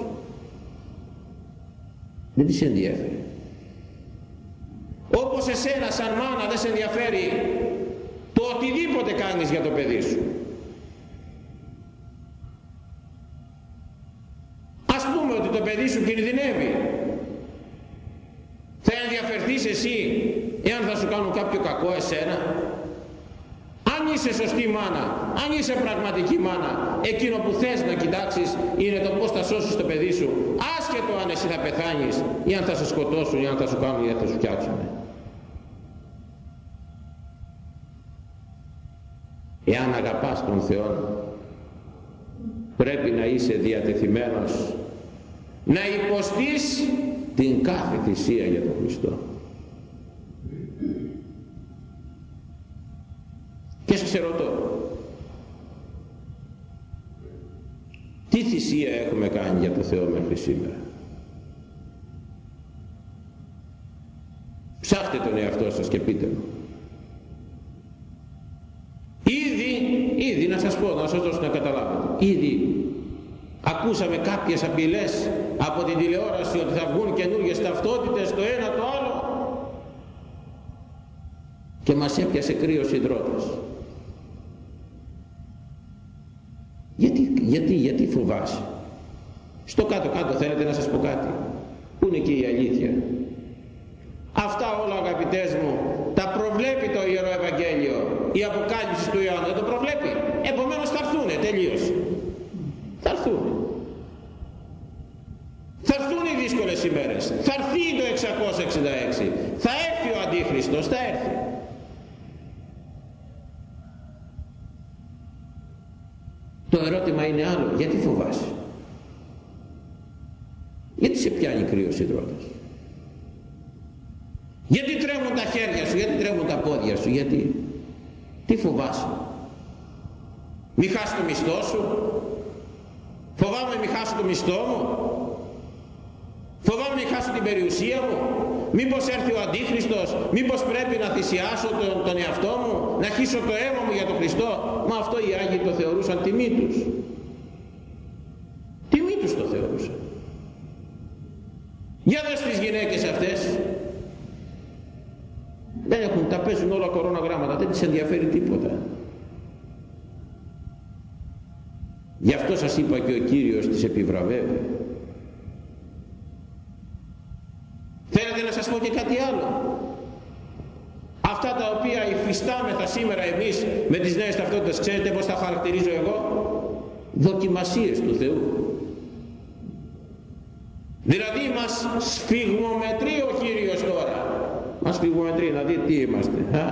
Δεν τις ενδιαφέρει. Όπως εσένα σαν μάνα δεν σε ενδιαφέρει το οτιδήποτε κάνεις για το παιδί σου. Το παιδί σου κινδυνεύει. Θα ενδιαφερθείς εσύ εάν θα σου κάνουν κάποιο κακό εσένα; Αν είσαι σωστή μάνα, αν είσαι πραγματική μάνα, εκείνο που θες να κοιτάξεις είναι το πώς θα σώσεις το παιδί σου, άσχετο αν εσύ θα πεθάνεις ή αν θα σε σκοτώσουν ή αν θα σου κάνουν ή αν θα σου φτιάξουν. Εάν αγαπάς τον Θεό, πρέπει να είσαι διατεθειμένος να υποστείς την κάθε θυσία για τον Χριστό. Και σας ερωτώ, τι θυσία έχουμε κάνει για το Θεό μέχρι σήμερα; Ψάχτε τον εαυτό σας και πείτε μου. Ήδη, ήδη να σας πω, να σας δώσω να καταλάβετε. Ήδη ακούσαμε κάποιες απειλές από την τηλεόραση ότι θα βγουν καινούργιες ταυτότητες το ένα το άλλο και μας έπιασε κρύος συντρότας. Γιατί, γιατί, γιατί φοβάσαι; Στο κάτω-κάτω θέλετε να σας πω κάτι. Πού είναι και η αλήθεια; Αυτά όλα αγαπητές μου τα προβλέπει το Ιερό Ευαγγέλιο. Η Αποκάλυψη του Ιωάννου δεν το προβλέπει. Επομένως θα έρθουνε τελείως. Θα έρθουν. Θα έρθουν οι δύσκολες ημέρες. Θα έρθει το 666. Θα έρθει ο Αντίχριστος. Θα έρθει. Το ερώτημα είναι άλλο. Γιατί φοβάσαι; Γιατί σε πιάνει κρύος υδρότας. Γιατί τρέμουν τα χέρια σου, γιατί τρέμουν τα πόδια σου, γιατί; Τι φοβάσαι; Μη χάσει το μισθό σου; Φοβάμαι μη χάσω το μισθό μου; Φοβάμαι μη χάσω την περιουσία μου. Μήπως έρθει ο Αντίχριστος, μήπως πρέπει να θυσιάσω τον, τον εαυτό μου, να χύσω το αίμα μου για τον Χριστό. Μα αυτό οι Άγιοι το θεωρούσαν τιμή τους. Τιμή τους το θεωρούσαν. Για δες τις γυναίκες αυτές, δεν έχουν, τα παίζουν όλα κορώνα γράμματα, δεν τις ενδιαφέρει τίποτα. Γι' αυτό σας είπα και ο Κύριος τις επιβραβεύει. Θέλετε να σας πω και κάτι άλλο. Αυτά τα οποία υφιστάμεθα σήμερα εμείς με τις νέες ταυτότητες, ξέρετε πώς τα χαρακτηρίζω εγώ; Δοκιμασίες του Θεού. Δηλαδή μας σφιγμομετρεί ο Κύριος τώρα μας πληγομετρεί να δει τι είμαστε. Α,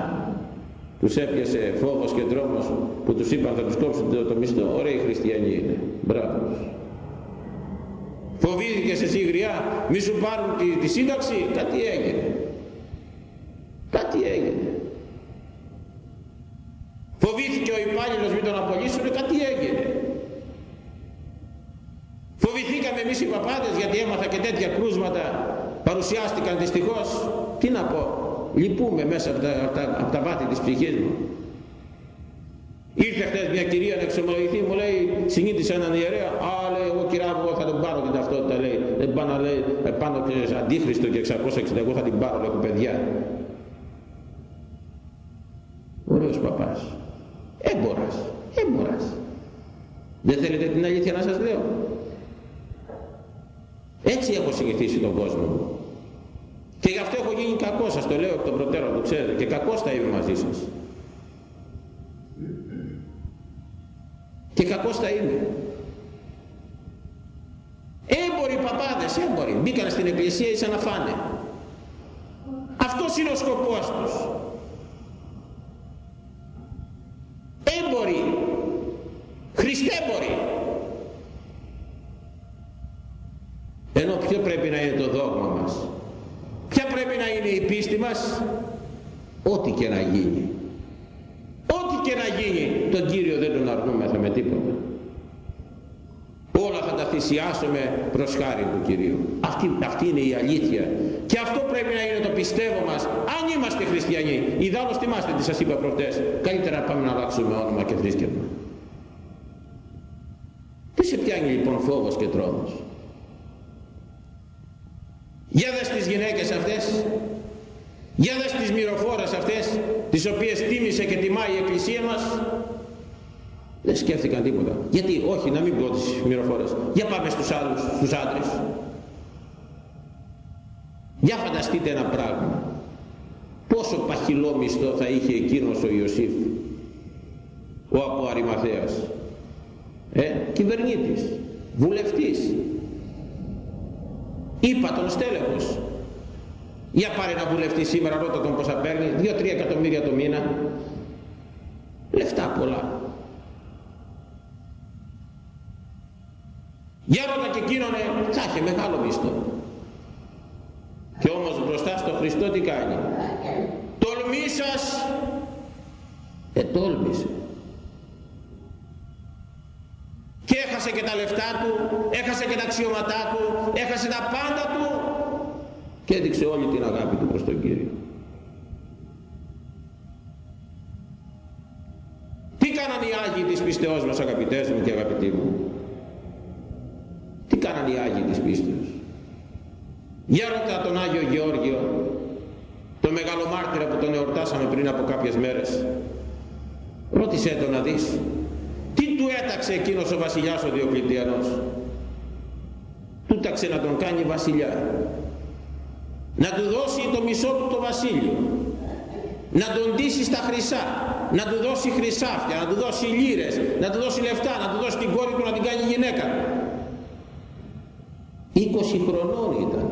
τους έπιασε φόβος και δρόμος που τους είπαν θα τους κόψουν το, το μισθό. Ωραίοι χριστιανοί είναι. Μπράβο. Φοβήθηκες εσύ γριά, μη σου πάρουν τη, τη σύνταξη, κάτι έγινε. Κάτι έγινε. Φοβήθηκε ο υπάλληλος μην τον απολύσουν, κάτι έγινε. Φοβηθήκαμε εμείς οι παπάδες γιατί έμαθα και τέτοια κρούσματα παρουσιάστηκαν δυστυχώς τι να πω λυπούμε μέσα από τα, από τα, από τα βάθη της ψυχής μου ήρθε χτες μια κυρία να εξομολογηθεί μου λέει συνήθισε έναν ιερέα α λέει εγώ κυρά μου θα τον πάρω την ταυτότητα λέει δεν πάνω λέει πάνω και αντίχριστο και 660 εγώ θα την πάρω λέω παιδιά ωραίος παπάς έμπορας έμπορας δεν θέλετε την αλήθεια να σας λέω; Έτσι έχω συνηθίσει τον κόσμο μου Και γι' αυτό έχω γίνει κακό σας, το λέω εκ των προτέρων, το ξέρετε, και κακό θα είμαι μαζί σας. Και κακός θα είμαι. Έμποροι παπάδες, έμποροι, μπήκαν στην εκκλησία ήσαν να φάνε. Αυτός είναι ο σκοπός τους. Έμποροι, χριστέμποροι. Ενώ ποιο πρέπει να είναι το δόγμα μας; Ποια πρέπει να είναι η πίστη μας; Ό,τι και να γίνει. Ό,τι και να γίνει τον Κύριο δεν τον αρνούμεθα με τίποτα όλα θα τα θυσιάσουμε προς χάρη του Κυρίου. Αυτή, αυτή είναι η αλήθεια. Και αυτό πρέπει να είναι το πιστεύω μας. Αν είμαστε χριστιανοί ιδάλλως θυμάστε τι σας είπα προχτές. Καλύτερα να πάμε να αλλάξουμε όνομα και θρήσκευμα τι σε πιάνει λοιπόν φόβος και τρόμος; Για δες τις γυναίκες αυτές. Για δες τις μυροφόρες αυτές τις οποίες τίμησε και τιμάει η Εκκλησία μας δεν σκέφτηκαν τίποτα. Γιατί, όχι, να μην πω τις μυροφόρες. Για πάμε στους άλλους, στους άντρες. Για φανταστείτε ένα πράγμα. Πόσο παχυλό μισθό θα είχε εκείνος ο Ιωσήφ, ο από Αρημαθέας. Ε, κυβερνήτης, βουλευτής. Είπα τον στέλεχος. Για πάρε ένα βουλευτή σήμερα, ρώτα τον πόσα παίρνει, 2-3 εκατομμύρια το μήνα. Λεφτά πολλά. Για ρώτα και εκείνον ε, θα είχε μεγάλο μισθό. Και όμως μπροστά στο Χριστό τι κάνει; Τολμήσας. Ε τόλμησε. Και έχασε και τα λεφτά του, έχασε και τα αξιώματά του, έχασε τα πάντα του και έδειξε όλη την αγάπη του προς τον Κύριο. Τι κάνανε οι Άγιοι της πιστεώς μας αγαπητές μου και αγαπητοί μου; Τι κάνανε οι Άγιοι της πίστεως. Για ρωτά τον Άγιο Γεώργιο, τον μεγάλο μάρτυρα που τον εορτάσαμε πριν από κάποιες μέρες. Ρώτησέ τον να δεις. Τι του έταξε εκείνος ο βασιλιάς ο Διοκλητιανός; Του τάξε να τον κάνει βασιλιά. Να του δώσει το μισό του το βασίλειο. Να τον ντύσει στα χρυσά. Να του δώσει χρυσάφια, να του δώσει λύρες, να του δώσει λεφτά, να του δώσει την κόρη του να την κάνει γυναίκα. 20 χρονών ήταν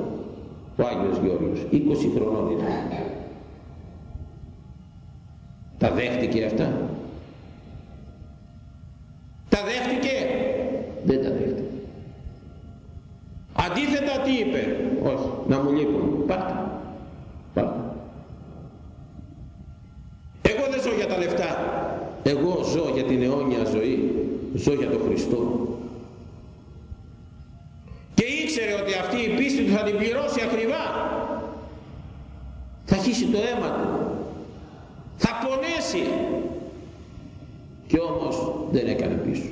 ο Άγιος Γιώργος. 20 χρονών ήταν. Τα δέχτηκε αυτά; Τα δέχτηκε; Δεν τα δέχτηκε. Αντίθετα τι είπε; Όχι να μου λείπουν. Πάτε πάτε εγώ δεν ζω για τα λεφτά. Εγώ ζω για την αιώνια ζωή. Ζω για τον Χριστό ήξερε ότι αυτή η πίστη του θα την πληρώσει ακριβά. Θα χύσει το αίμα του. Θα πονέσει. Και όμως δεν έκανε πίσω.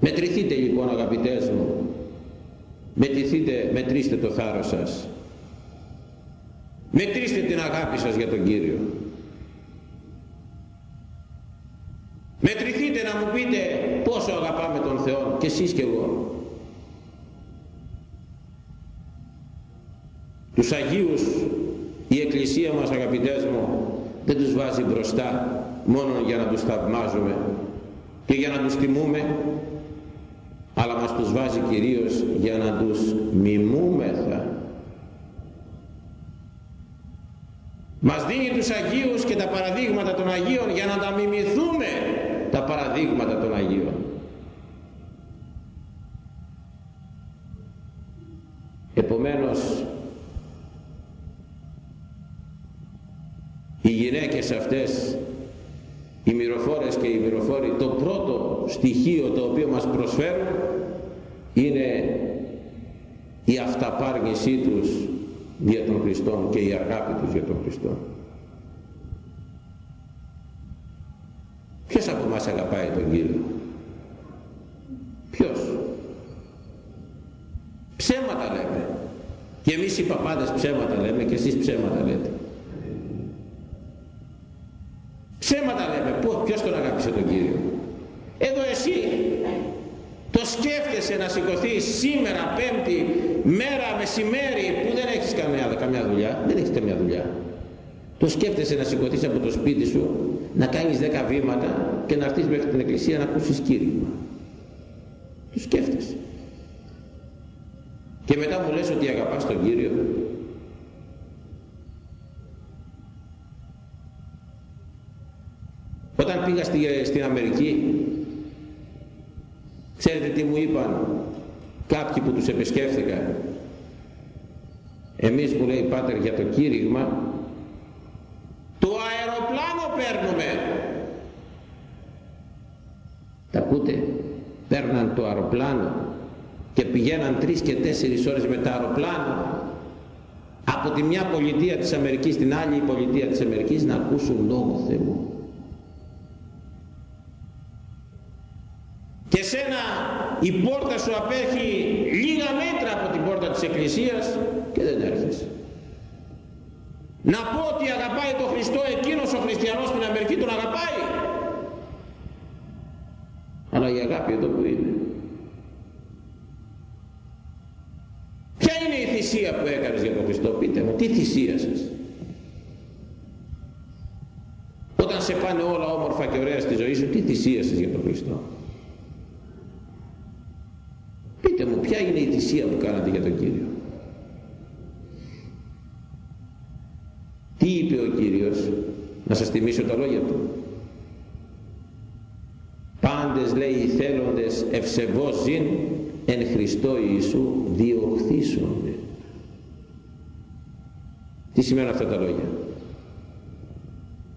Μετρηθείτε λοιπόν αγαπητές μου. Μετρηθείτε, μετρήστε το θάρρος σας. Μετρήστε την αγάπη σας για τον Κύριο μετρηθείτε να μου πείτε πόσο αγαπάμε τον Θεό και εσείς και εγώ. Τους Αγίους η Εκκλησία μας αγαπητές μου δεν τους βάζει μπροστά μόνο για να τους θαυμάζουμε και για να τους τιμούμε αλλά μας τους βάζει κυρίως για να τους μιμούμεθα. Μας δίνει τους Αγίους και τα παραδείγματα των Αγίων για να τα μιμηθούμε τα παραδείγματα των Αγίων. Επομένως οι γυναίκες αυτές οι μυροφόρες και οι μυροφόροι το πρώτο στοιχείο το οποίο μας προσφέρουν είναι η αυταπάργησή τους για τον Χριστό και η αγάπη τους για τον Χριστό αγαπάει τον Κύριο. Ποιος; Ψέματα λέμε. Και εμείς οι παπάδες ψέματα λέμε και εσείς ψέματα λέτε. Ψέματα λέμε. Ποιος τον αγάπησε τον Κύριο; Εδώ εσύ το σκέφτεσαι να σηκωθεί σήμερα πέμπτη μέρα μεσημέρι που δεν έχεις καμιά, καμιά δουλειά δεν έχεις καμιά δουλειά το σκέφτεσαι να σηκωθείς από το σπίτι σου να κάνεις δέκα βήματα και να έρθεις μέχρι την εκκλησία να ακούσεις κήρυγμα. Το σκέφτεσαι. Και μετά μου λες ότι αγαπάς τον Κύριο. Όταν πήγα στην Αμερική ξέρετε τι μου είπαν κάποιοι που τους επισκέφθηκα. Εμείς μου λέει Πάτερ για το κήρυγμα το αεροπλάνο παίρνουμε τα ακούτε παίρναν το αεροπλάνο και πηγαίναν τρεις και τέσσερις ώρες με τα αεροπλάνο από τη μια πολιτεία της Αμερικής στην άλλη πολιτεία της Αμερικής να ακούσουν λόγο Θεού. Και σένα η πόρτα σου απέχει λίγα μέτρα από την πόρτα της Εκκλησίας και δεν έρχεσαι να πω ότι αγαπάει τον Χριστό εκείνος ο χριστιανός στην Αμερική τον αγαπάει. Αλλά η αγάπη εδώ που είναι. Ποια είναι η θυσία που έκανες για τον Χριστό πείτε μου τι θυσία σας; Όταν σε πάνε όλα όμορφα και ωραία στη ζωή σου τι θυσία σας για τον Χριστό; Πείτε μου ποια είναι η θυσία που κάνατε για τον Κύριο; Τι είπε ο Κύριος; Να σας θυμίσω τα λόγια του. Πάντες λέει οι θέλοντες ευσεβώς ζήν εν Χριστώ Ιησού διωχθήσονται. Τι σημαίνουν αυτά τα λόγια;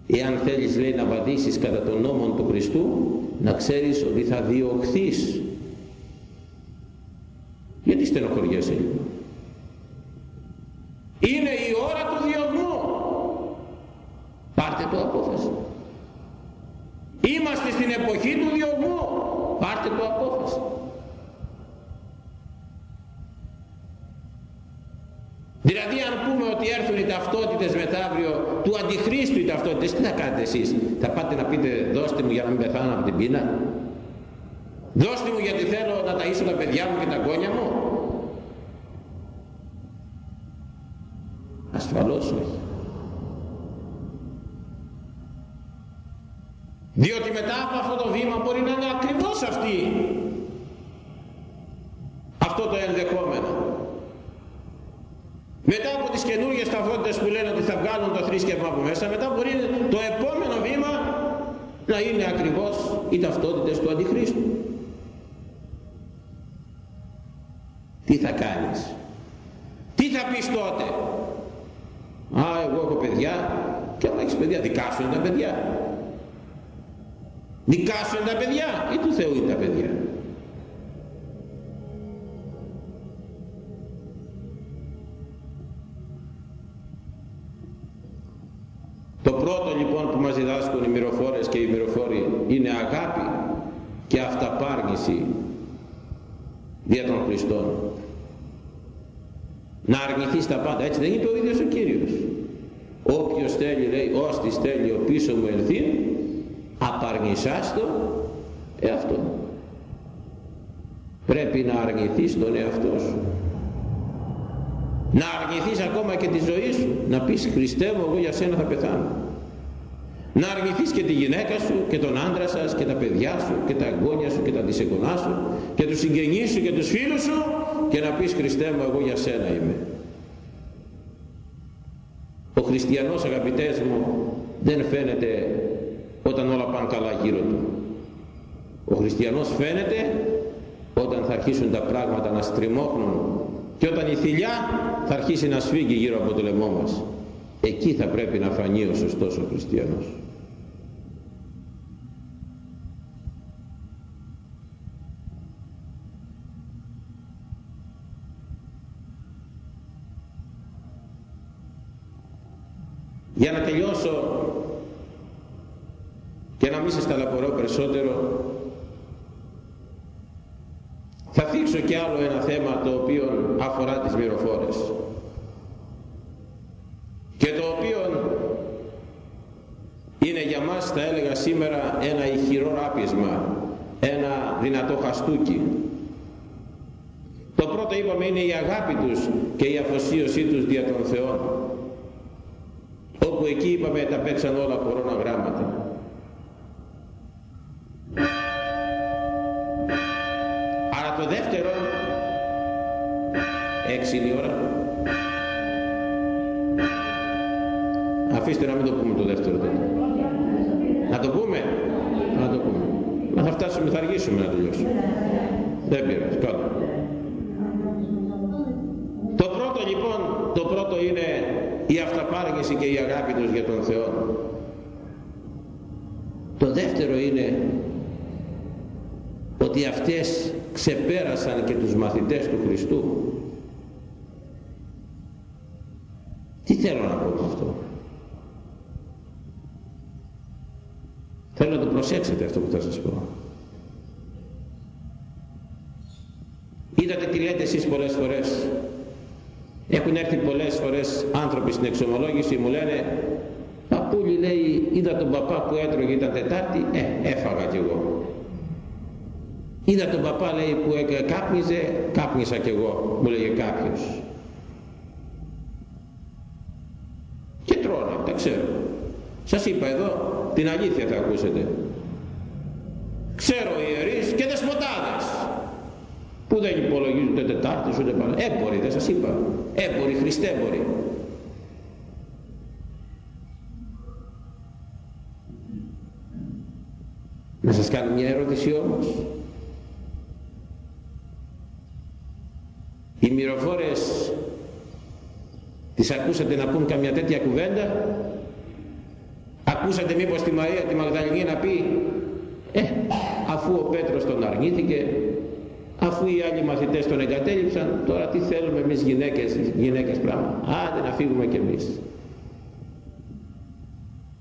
Εάν θέλεις λέει να βαδίσεις κατά τον νόμο του Χριστού να ξέρεις ότι θα διωχθείς. Γιατί στενοχωριέσαι λοιπόν; Είναι η ώρα του διωγμού πάρτε το απόφαση. Είμαστε στην εποχή του διωγμού. Πάρτε το απόφαση. Δηλαδή αν πούμε ότι έρθουν οι ταυτότητες μεθαύριο του αντιχρίστου οι ταυτότητες, τι θα κάνετε εσείς, θα πάτε να πείτε δώστε μου για να μην πεθάνω από την πείνα, δώστε μου γιατί θέλω να ταΐσω τα παιδιά μου και τα γόνια μου. Διότι μετά από αυτό το βήμα μπορεί να είναι ακριβώς αυτή αυτό το ενδεχόμενο. Μετά από τις καινούργιες ταυτότητες που λένε ότι θα βγάλουν το θρήσκευμα από μέσα, μετά μπορεί το επόμενο βήμα να είναι ακριβώς οι ταυτότητες του Αντιχρίστου. Τι θα κάνεις; Τι θα πεις τότε; Α, εγώ έχω παιδιά και άμα έχεις παιδιά, δικά σου είναι τα παιδιά. Δικά σου είναι τα παιδιά ή του Θεού είναι τα παιδιά. Το πρώτο λοιπόν που μας διδάσκουν οι μυροφόρες και οι μυροφόροι είναι αγάπη και αυταπάργηση δια των Χριστών. Να αρνηθείς τα πάντα. Έτσι δεν είπε ο ίδιος ο Κύριος. Όποιος θέλει λέει, ώστις θέλει ο πίσω μου ελθεί, απαρνησάς το εαυτό. Πρέπει να αρνηθείς τον εαυτό σου. Να αρνηθείς ακόμα και τη ζωή σου. Να πεις Χριστέ μου εγώ για σένα θα πεθάνω να αρνηθείς και τη γυναίκα σου και τον άντρα σας και τα παιδιά σου και τα αγγόνια σου και τα δισεγγονά σου και τους συγγενείς σου και τους φίλους σου και να πεις Χριστέ μου εγώ για σένα είμαι ο χριστιανός αγαπητές μου δεν φαίνεται όταν όλα πάνε καλά γύρω του. Ο χριστιανός φαίνεται όταν θα αρχίσουν τα πράγματα να στριμώχνουν και όταν η θηλιά θα αρχίσει να σφίγγει γύρω από το λαιμό μας. Εκεί θα πρέπει να φανεί ο σωστός ο χριστιανός. Για να τελειώσω και να μην σας ταλαπωρώ περισσότερο θα θίξω και άλλο ένα θέμα το οποίο αφορά τις μυροφόρες και το οποίο είναι για μας θα έλεγα σήμερα ένα ηχηρό ράπισμα, ένα δυνατό χαστούκι. Πρώτο είπαμε είναι η αγάπη τους και η αφοσίωσή τους δια των Θεών όπου εκεί είπαμε τα παίξαν όλα κορώνα γράμματα έξι η ώρα. Αφήστε να μην το πούμε το δεύτερο τότε να το πούμε. Να το πούμε. Να θα φτάσουμε θα αργήσουμε να τελειώσουμε. Δεν πειράζει. Κάτω το πρώτο λοιπόν το πρώτο είναι η αυταπάργηση και η αγάπη τους για τον Θεό. Το δεύτερο είναι ότι αυτές ξεπέρασαν και τους μαθητές του Χριστού τι θέλω να πω με αυτό; Θέλω να το προσέξετε αυτό που θα σας πω. Είδατε τι λέτε εσείς πολλές φορές. Έχουν έρθει πολλές φορές άνθρωποι στην εξομολόγηση μου λένε παππούλη λέει είδα τον παπά που έτρωγε ήταν Τετάρτη ε έφαγα κι εγώ είδα τον παπά λέει που κάπνιζε κάπνισα κι εγώ μου λέγε κάποιος και τρώνε τα ξέρω σας είπα εδώ την αλήθεια θα ακούσετε ξέρω ιερείς και δεσποτάδες που δεν υπολογίζουν ούτε Τετάρτες ούτε πάνω. Έμποροι δεν σας είπα. Έμποροι, χριστέμποροι. Να σας κάνω μια ερώτηση όμως. Οι μυροφόρες τις ακούσατε να πούν καμιά τέτοια κουβέντα; Ακούσατε μήπως τη Μαρία τη Μαγδαληνή να πει ε, αφού ο Πέτρος τον αρνήθηκε αφού οι άλλοι μαθητές τον εγκατέλειψαν τώρα τι θέλουμε εμείς γυναίκες, γυναίκες πράγμα. Άντε να φύγουμε κι εμείς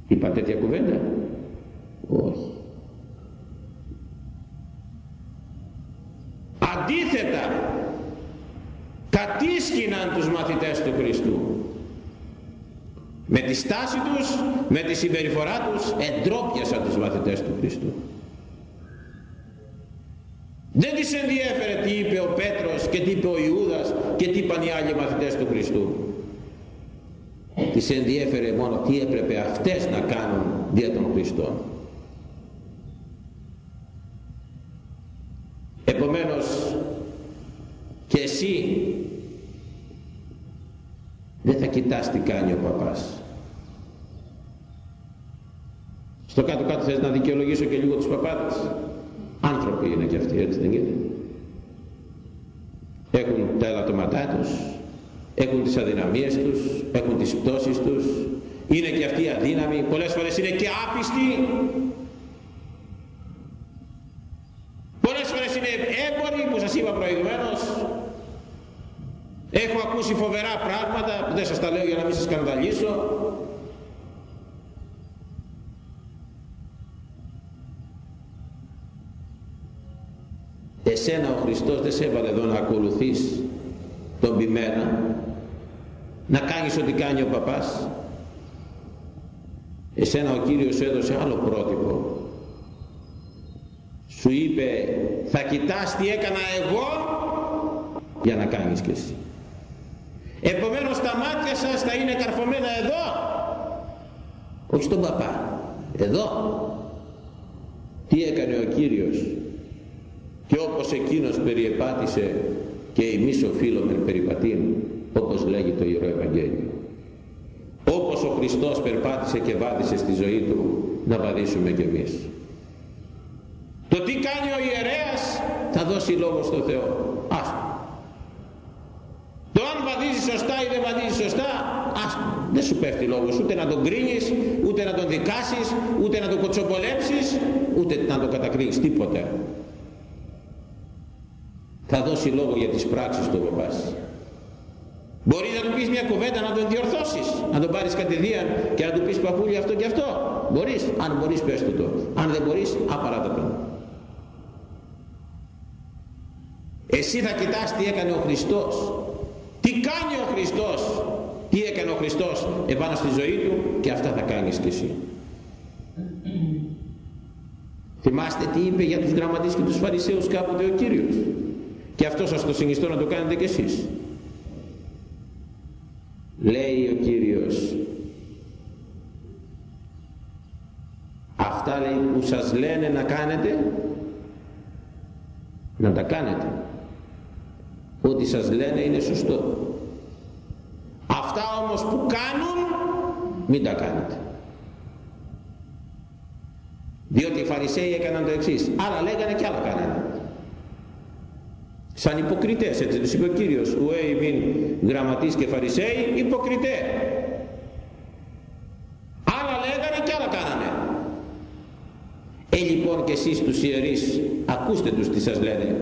είπα τέτοια κουβέντα. Όχι. Αντίθετα κατήσκηναν τους μαθητές του Χριστού με τη στάση τους, με τη συμπεριφορά τους εντρόπιασαν τους μαθητές του Χριστού δεν της ενδιέφερε τι είπε ο Πέτρος και τι είπε ο Ιούδας και τι είπαν οι άλλοι μαθητές του Χριστού. Της ενδιέφερε μόνο τι έπρεπε αυτές να κάνουν δια των Χριστών. Επομένως και εσύ δεν θα κοιτάς τι κάνει ο παπάς. Στο κάτω κάτω θες να δικαιολογήσω και λίγο τους παπάδες. Άνθρωποι είναι και αυτοί, έτσι δεν είναι. Έχουν τα ελαττωματά τους, έχουν τις αδυναμίες τους, έχουν τις πτώσεις τους, είναι και αυτοί αδύναμοι, πολλές φορές είναι και άπιστοι. Πολλές φορές είναι έμποροι που σας είπα προηγουμένως. Έχω ακούσει φοβερά πράγματα που δεν σας τα λέω για να μην σας σκανδαλίσω. Εσένα ο Χριστός δεν σε έβαλε εδώ να ακολουθείς τον πειμένα να κάνεις ό,τι κάνει ο παπάς. Εσένα ο Κύριος σου έδωσε άλλο πρότυπο. Σου είπε θα κοιτάς τι έκανα εγώ για να κάνεις και εσύ επομένως τα μάτια σας θα είναι καρφωμένα εδώ όχι στον παπά. Εδώ. Τι έκανε ο Κύριος; Και όπως εκείνος περιεπάτησε και εμείς οφείλουμε περιπατήν όπως λέγει το Ιερό Ευαγγέλιο. Όπως ο Χριστός περπάτησε και βάδισε στη ζωή του να βαδίσουμε κι εμείς. Το τι κάνει ο ιερέας θα δώσει λόγο στο Θεό. Άστο το αν βαδίζει σωστά ή δεν βαδίζει σωστά άστο δεν σου πέφτει λόγος ούτε να τον κρίνεις ούτε να τον δικάσεις ούτε να τον κοτσοπολέψεις ούτε να τον κατακρίνεις. Τίποτε θα δώσει λόγο για τις πράξεις του ο παπάς. Μπορεί να του πεις μια κουβέντα να τον διορθώσεις, να τον πάρεις κατηδίαν και να του πεις παππούλη αυτό και αυτό. Μπορείς, αν μπορείς πες του το. Αν δεν μπορείς, απαράτα τον. Εσύ θα κοιτάς τι έκανε ο Χριστός. Τι κάνει ο Χριστός. Τι έκανε ο Χριστός επάνω στη ζωή του και αυτά θα κάνεις κι εσύ. Θυμάστε τι είπε για τους γραμματείς και τους φαρισαίους κάποτε ο Κύριος και αυτός σας το συνιστώ να το κάνετε κι εσείς. Λέει ο Κύριος αυτά λέει που σας λένε να κάνετε να τα κάνετε. Ό,τι σας λένε είναι σωστό. Αυτά όμως που κάνουν μην τα κάνετε διότι οι Φαρισαίοι έκαναν το εξής. Άλλα λέγανε και άλλα κάνανε σαν υποκριτές έτσι τους είπε ο Κύριος ουέ μην γραμματείς και Φαρισαίοι υποκριτέ άλλα λέγανε και άλλα κάνανε. Ε λοιπόν και εσείς τους ιερείς ακούστε τους τι σας λένε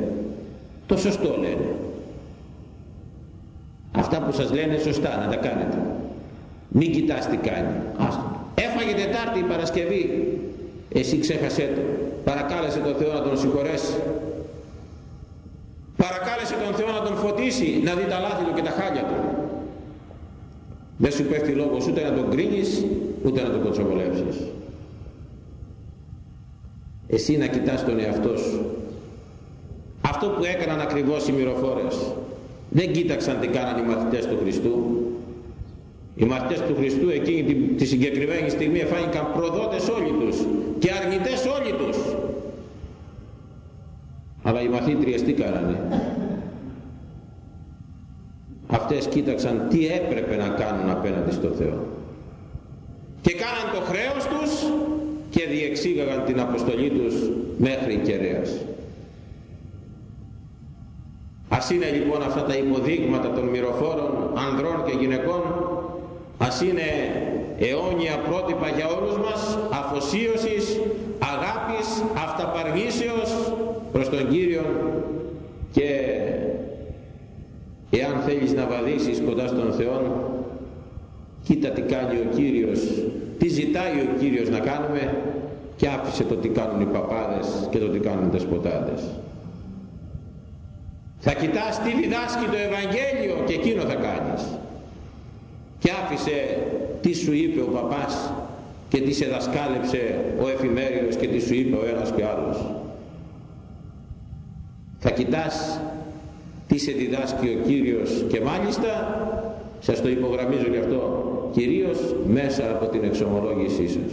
το σωστό λένε. Αυτά που σας λένε σωστά να τα κάνετε. Μην κοιτάς τι κάνει. Άστο. έφαγε Τετάρτη η Παρασκευή. Εσύ ξέχασέ το. Παρακάλεσε τον Θεό να τον συγχωρέσει παρακάλεσε τον Θεό να τον φωτίσει να δει τα λάθη του και τα χάλια του. Δεν σου πέφτει λόγος ούτε να τον κρίνεις ούτε να τον κοτσοβολεύσεις εσύ να κοιτάς τον εαυτό σου. Αυτό που έκαναν ακριβώς οι μυροφόρες δεν κοίταξαν τι κάναν οι μαθητές του Χριστού. Οι μαθητές του Χριστού εκείνη τη, τη συγκεκριμένη στιγμή εφάνηκαν προδότες όλοι τους και αρνητές όλοι τους αλλά οι μαθήτριες τι κάνανε; Αυτές κοίταξαν τι έπρεπε να κάνουν απέναντι στο Θεό και κάναν το χρέος τους και διεξήγαγαν την αποστολή τους μέχρι κεραίας. Ας είναι λοιπόν αυτά τα υποδείγματα των μυροφόρων ανδρών και γυναικών, ας είναι αιώνια πρότυπα για όλους μας αφοσίωσης, αγάπης, αυταπαργήσεως προς τον Κύριο και εάν θέλεις να βαδίσεις κοντά στον Θεό κοίτα τι κάνει ο Κύριος τι ζητάει ο Κύριος να κάνουμε και άφησε το τι κάνουν οι παπάδες και το τι κάνουν οι δεσποτάδες θα κοιτάς τι διδάσκει το Ευαγγέλιο και εκείνο θα κάνεις. Και άφησε τι σου είπε ο παπάς και τι σε δασκάλεψε ο εφημέριος και τι σου είπε ο ένας και ο άλλος θα κοιτάς τι σε διδάσκει ο Κύριος και μάλιστα σας το υπογραμμίζω γι' αυτό κυρίως μέσα από την εξομολόγησή σας.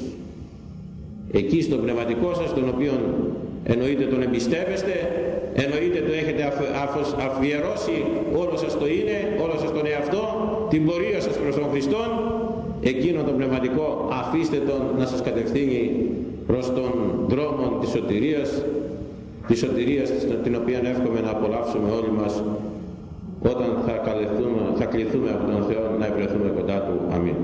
Εκεί στο πνευματικό σας τον οποίο εννοείται τον εμπιστεύεστε εννοείται το έχετε αφιερώσει όλο σας το είναι όλο σας τον εαυτό την πορεία σας προς τον Χριστό εκείνο το πνευματικό αφήστε τον να σας κατευθύνει προς τον δρόμο της σωτηρίας Τη σωτηρίας την οποία εύχομαι να απολαύσουμε όλοι μας όταν θα, κληθούμε από τον Θεό να ευρεθούμε κοντά Του. Αμήν.